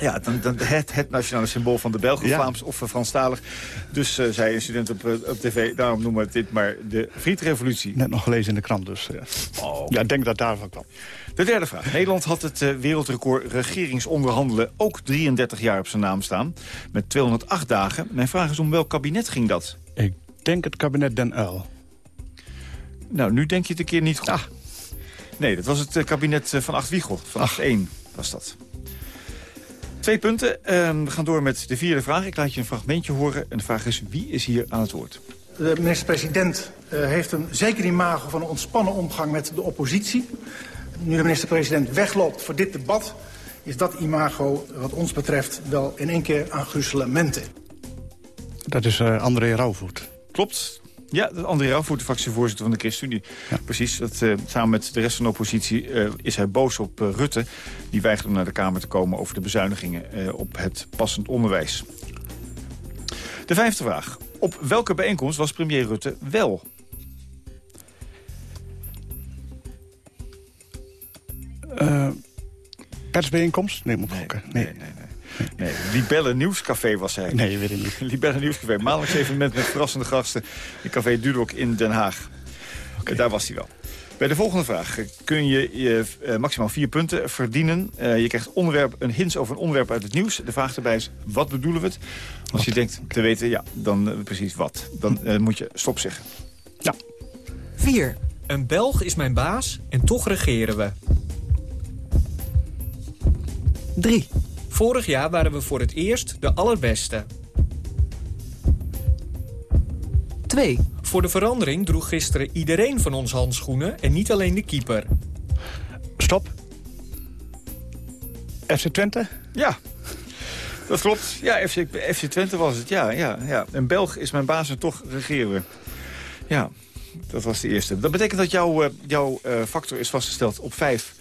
ja dan, dan het, het nationale symbool van de Belgen, Ja. Vlaams of Franstalig. Dus eh, zei een student op, eh, op tv, daarom noemen we dit maar de frietrevolutie. Net nog gelezen in de krant, dus... ja. Oh. Ja, ik denk dat daarvan kwam. De derde vraag. Nederland had het eh, wereldrecord regeringsonderhandelen ook 33 jaar op zijn naam staan. Met 208 dagen. Mijn vraag is om welk kabinet ging dat? Ik denk het kabinet Den Uyl. Nou, nu denk je het een keer niet goed. Nee, dat was het eh, kabinet eh, van Acht Wiegel. Van Acht 1 was dat. Twee punten. Ehm, we gaan door met de vierde vraag. Ik laat je een fragmentje horen. En de vraag is, wie is hier aan het woord? De minister-president eh, heeft een zeker imago van een ontspannen omgang met de oppositie. Nu de minister-president wegloopt voor dit debat... is dat imago wat ons betreft wel in één keer aan gruzelementen. Dat is eh, André Rauwvoet. Klopt. Ja, dat André Rauwvoet, de fractievoorzitter van de ChristenUnie. Precies, dat, eh, samen met de rest van de oppositie eh, is hij boos op Rutte. Die weigert om naar de Kamer te komen over de bezuinigingen eh, op het passend onderwijs. De vijfde vraag. Op welke bijeenkomst was premier Rutte wel? Eh, persbijeenkomst? Nee, moet ik gokken. Nee. Nee, nee. Libelle Nieuwscafé was hij. Nee, weet ik niet. *laughs* Libelle Nieuwscafé. Maandelijks evenement met verrassende gasten in Café Dudok in Den Haag. Daar was hij wel. Bij de volgende vraag eh, kun je, je eh, maximaal vier punten verdienen. Eh, je krijgt onderwerp, een hint over een onderwerp uit het nieuws. De vraag erbij is, wat bedoelen we het? Als je denkt te weten, ja, dan precies wat. Dan eh, moet je stop zeggen. 4. Een Belg is mijn baas en toch regeren we. 3. Vorig jaar waren we voor het eerst de allerbeste. 2. Voor de verandering droeg gisteren iedereen van ons handschoenen en niet alleen de keeper. Stop. FC Twente? Ja, dat klopt. Ja, FC, FC Twente was het. Ja, ja, ja. Een Belg is mijn baas en toch regeren we. Ja, dat was de eerste. Dat betekent dat jouw, eh, jouw eh, factor is vastgesteld op 5.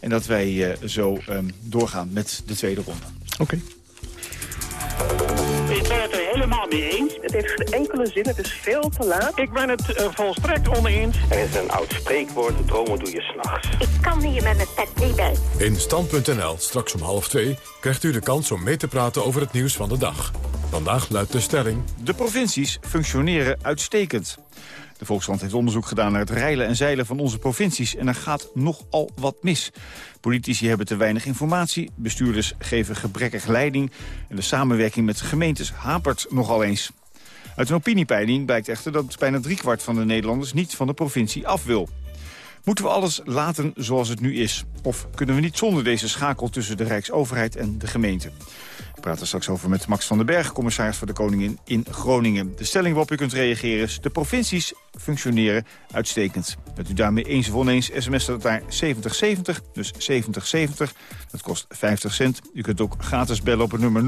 En dat wij eh, zo ehm, doorgaan met de tweede ronde. Oké. Ik ben het er helemaal mee eens. Het heeft geen enkele zin, het is veel te laat. Ik ben het eh, volstrekt oneens. Er is een oud spreekwoord, dromen doe je s'nachts. Ik kan hier met mijn pet niet bij. In Stand.nl, straks om half twee, krijgt u de kans om mee te praten over het nieuws van de dag. Vandaag luidt de stelling... De provincies functioneren uitstekend. De Volkskrant heeft onderzoek gedaan naar het reilen en zeilen van onze provincies... en er gaat nogal wat mis. Politici hebben te weinig informatie, bestuurders geven gebrekkig leiding... en de samenwerking met gemeentes hapert nogal eens. Uit een opiniepeiling blijkt echter dat bijna driekwart van de Nederlanders... niet van de provincie af wil. Moeten we alles laten zoals het nu is? Of kunnen we niet zonder deze schakel tussen de Rijksoverheid en de gemeente? Ik praat er straks over met Max van den Berg, commissaris voor de Koningin in Groningen. De stelling waarop u kunt reageren is... de provincies functioneren uitstekend. Bent u daarmee eens of oneens, sms dat naar 7070, dus 7070. Dat kost 50 cent. U kunt ook gratis bellen op het nummer 0800-1101,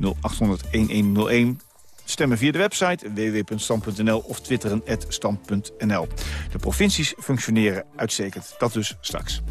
0800-1101... Stemmen via de website www.stand.nl of twitteren stand.nl. De provincies functioneren uitstekend. Dat dus straks.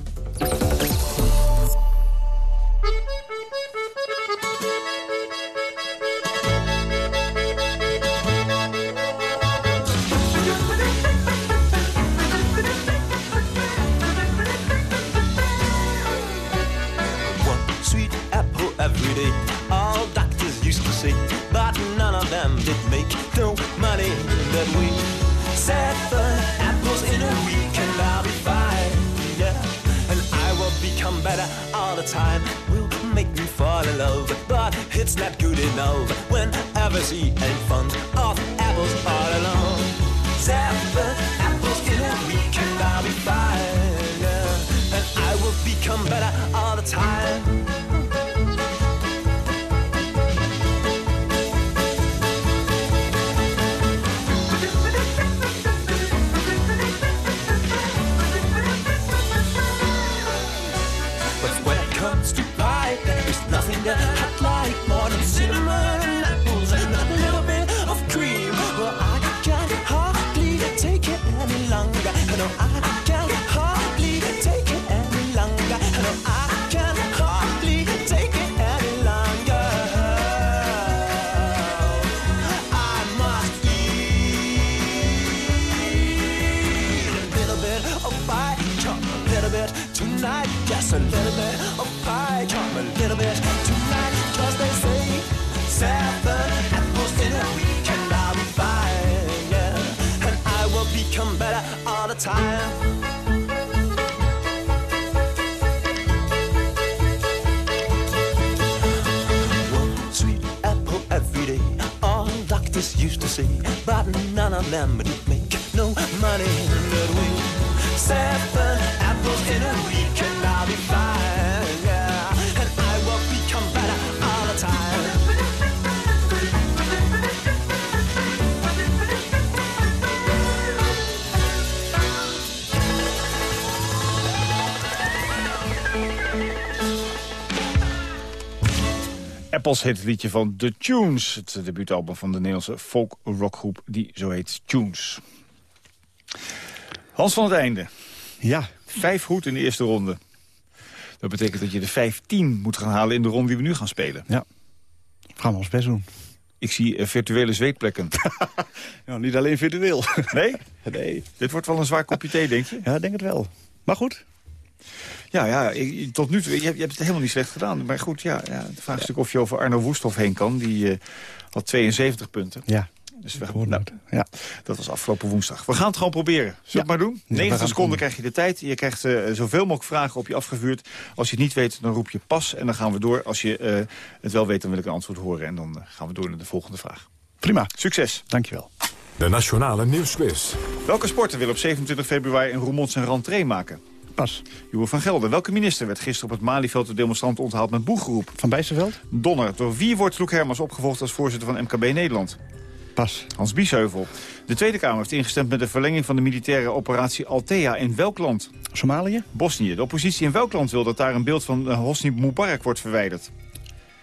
It's not good enough. Whenever she ain't fond Heet het liedje van The Tunes. Het debuutalbum van de Nederlandse folk-rockgroep die zo heet Tunes. Hans van het Einde. Ja. Vijf goed in de eerste ronde. Dat betekent dat je de 15 moet gaan halen in de ronde die we nu gaan spelen. Ja. We gaan we ons best doen. Ik zie eh, virtuele zweetplekken. Ja, *laughs* niet alleen virtueel. Nee? *laughs* Nee. Dit wordt wel een zwaar kopje thee, denk je? Ja, denk het wel. Maar goed. Ja, ja ik- tot nu toe, je, hebt- je hebt het helemaal niet slecht gedaan. Maar goed, ja, ja, de vraag is natuurlijk of je over Arno Woesthoff heen kan. Die eh, had 72 punten. Ja. Dus we, hoorde nou, Ja. dat was afgelopen woensdag. We gaan het gewoon proberen. Zullen we het maar doen? we gaan 90 het seconden krijg je de tijd. Je krijgt eh, zoveel mogelijk vragen op je afgevuurd. Als je het niet weet, dan roep je pas. En dan gaan we door. Als je eh, het wel weet, dan wil ik een antwoord horen. En dan gaan we door naar de volgende vraag. Prima. Succes. Dankjewel. De Nationale Nieuwsquiz. Welke sporter wil op 27 februari in Roermond zijn rentree maken? Pas. Joer van Gelder. Welke minister werd gisteren op het Malieveld de demonstranten onthaald met boegeroep? Van Bijsterveld? Donner. Door wie wordt Loek Hermans opgevolgd als voorzitter van MKB Nederland? Pas. Hans Biesheuvel. De Tweede Kamer heeft ingestemd met de verlenging van de militaire operatie Althea in welk land? Somalië? Bosnië. De oppositie in welk land wil dat daar een beeld van eh, Hosni Mubarak wordt verwijderd?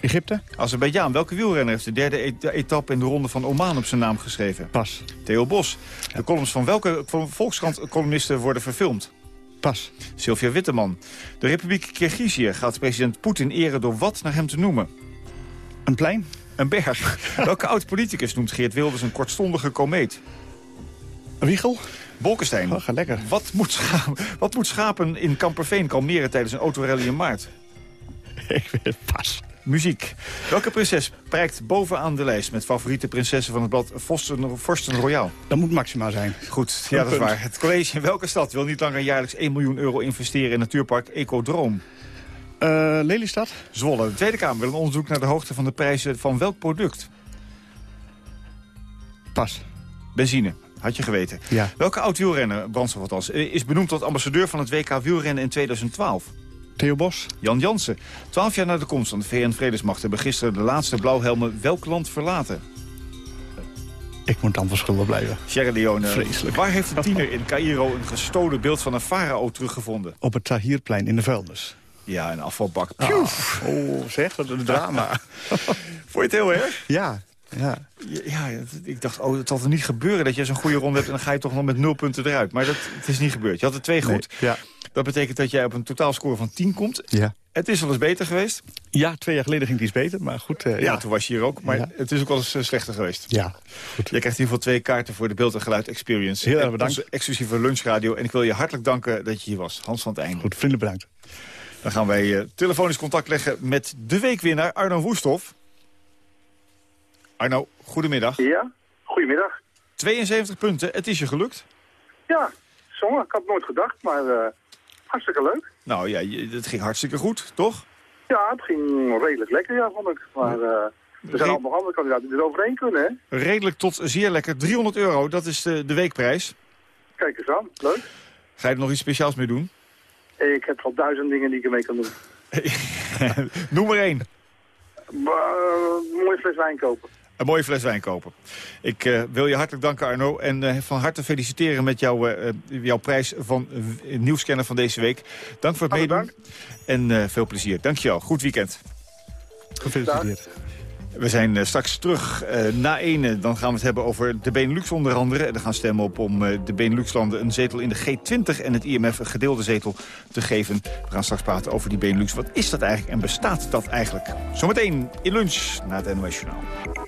Egypte? Azerbeidzjan. Welke wielrenner heeft de derde et- etappe in de ronde van Oman op zijn naam geschreven? Pas. Theo Bos. De columns van welke Volkskrant-columnisten worden verfilmd? Pas. Sylvia Witteman. De Republiek Kirgizië gaat president Poetin eren door wat naar hem te noemen? Een plein? Een berg. *laughs* Welke oud-politicus noemt Geert Wilders een kortstondige komeet? Wiegel? Bolkestein. Oh, ga lekker. Wat moet, scha wat moet schapen in Kamperveen kalmeren tijdens een autorally in maart? *laughs* Ik weet het pas. Muziek. Welke prinses prijkt bovenaan de lijst met favoriete prinsessen van het blad Vorsten Royaal? Dat moet Maxima zijn. Goed, ja, dat is waar. Het college in welke stad wil niet langer jaarlijks 1 miljoen euro investeren in natuurpark Ecodroom? Eh Lelystad? Zwolle. De Tweede Kamer wil een onderzoek naar de hoogte van de prijzen van welk product? Pas. Benzine. Had je geweten. Ja. Welke oud-wielrenner, brandstof althans, is benoemd tot ambassadeur van het WK wielrennen in 2012? Theo Bos? Jan Jansen. Twaalf jaar na de komst van de VN-vredesmacht hebben gisteren de laatste blauwhelmen welk land verlaten? Ik moet dan verschuldigd blijven. Sierra Leone. Vreselijk. Waar heeft een *laughs* tiener in Cairo een gestolen beeld van een farao teruggevonden? Op het Tahirplein in de vuilnis. Ja, een afvalbak. Ah. Oh, zeg, wat een drama. *laughs* Vond je het heel erg? ja, ja. Ja, ik dacht, oh, het zal er niet gebeuren dat je zo'n goede ronde hebt... en dan ga je toch nog met nul punten eruit. Maar dat, het is niet gebeurd. Je had er twee goed. Nee, ja. Dat betekent dat jij op een totaalscore van 10 komt. Ja. Het is wel eens beter geweest. Ja, twee jaar geleden ging het iets beter, maar goed. eh, Ja, ja. toen was je hier ook. Maar Ja. het is ook wel eens eh, slechter geweest. Ja, Je krijgt in ieder geval twee kaarten voor de Beeld en Geluid Experience. Heel erg bedankt. Onze exclusieve lunchradio. En ik wil je hartelijk danken dat je hier was. Hans van het Einde. Goed, vriendelijk bedankt. Dan gaan wij eh, telefonisch contact leggen met de weekwinnaar Arno Woesthoff. Arno, goedemiddag. Ja, goedemiddag. 72 punten, het is je gelukt. Ja, zongen. Ik had het nooit gedacht, maar eh, hartstikke leuk. Nou ja, het ging hartstikke goed, toch? Ja, het ging redelijk lekker, ja, vond ik. Maar eh, er zijn allemaal andere kandidaten die er overheen kunnen, hè? Redelijk tot zeer lekker. 300 euro, dat is de, de weekprijs. Kijk eens aan, leuk. Ga je er nog iets speciaals mee doen? Ik heb al duizend dingen die ik ermee kan doen. *laughs* Noem maar één. Eh, een mooie fles wijn kopen. Een mooie fles wijn kopen. Ik eh, wil je hartelijk danken, Arno. En eh, van harte feliciteren met jouw, eh, jouw prijs van nieuwscanner van deze week. Dank voor het meedoen. En eh, veel plezier. Dankjewel. Goed weekend. Gefeliciteerd. We zijn straks terug eh, na ene. Dan gaan we het hebben over de Benelux onder andere. En dan gaan stemmen op om eh, de Benelux-landen een zetel in de G20... en het IMF een gedeelde zetel te geven. We gaan straks praten over die Benelux. Wat is dat eigenlijk en bestaat dat eigenlijk? Zometeen in lunch na het NOS Journaal.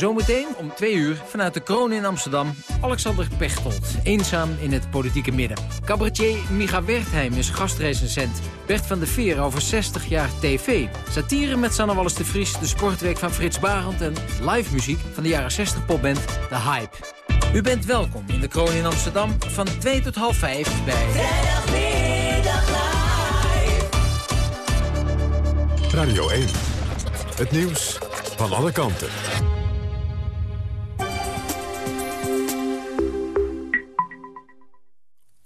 Zometeen om twee uur vanuit de kroon in Amsterdam... Alexander Pechtold, eenzaam in het politieke midden. Cabaretier Micha Wertheim is gastrecensent. Bert van de Veer over 60 jaar tv. Satire met Sanne Wallis de Vries, de sportweek van Frits Barend... en live muziek van de jaren 60 popband The Hype. U bent welkom in de kroon in Amsterdam van 2 tot half 5 bij... Radio 1. Het nieuws van alle kanten.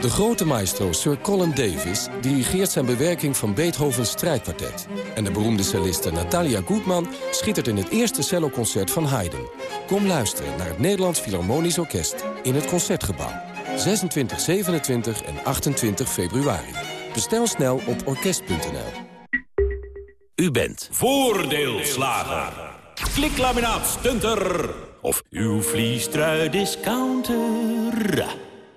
De grote maestro Sir Colin Davis dirigeert zijn bewerking van Beethovens strijdkwartet. En de beroemde celliste Natalia Gutman schittert in het eerste celloconcert van Haydn. Kom luisteren naar het Nederlands Philharmonisch Orkest in het Concertgebouw. 26, 27 en 28 februari. Bestel snel op orkest.nl. U bent voordeelslager. Kliklaminaat stunter. Of uw vliestrui discounter.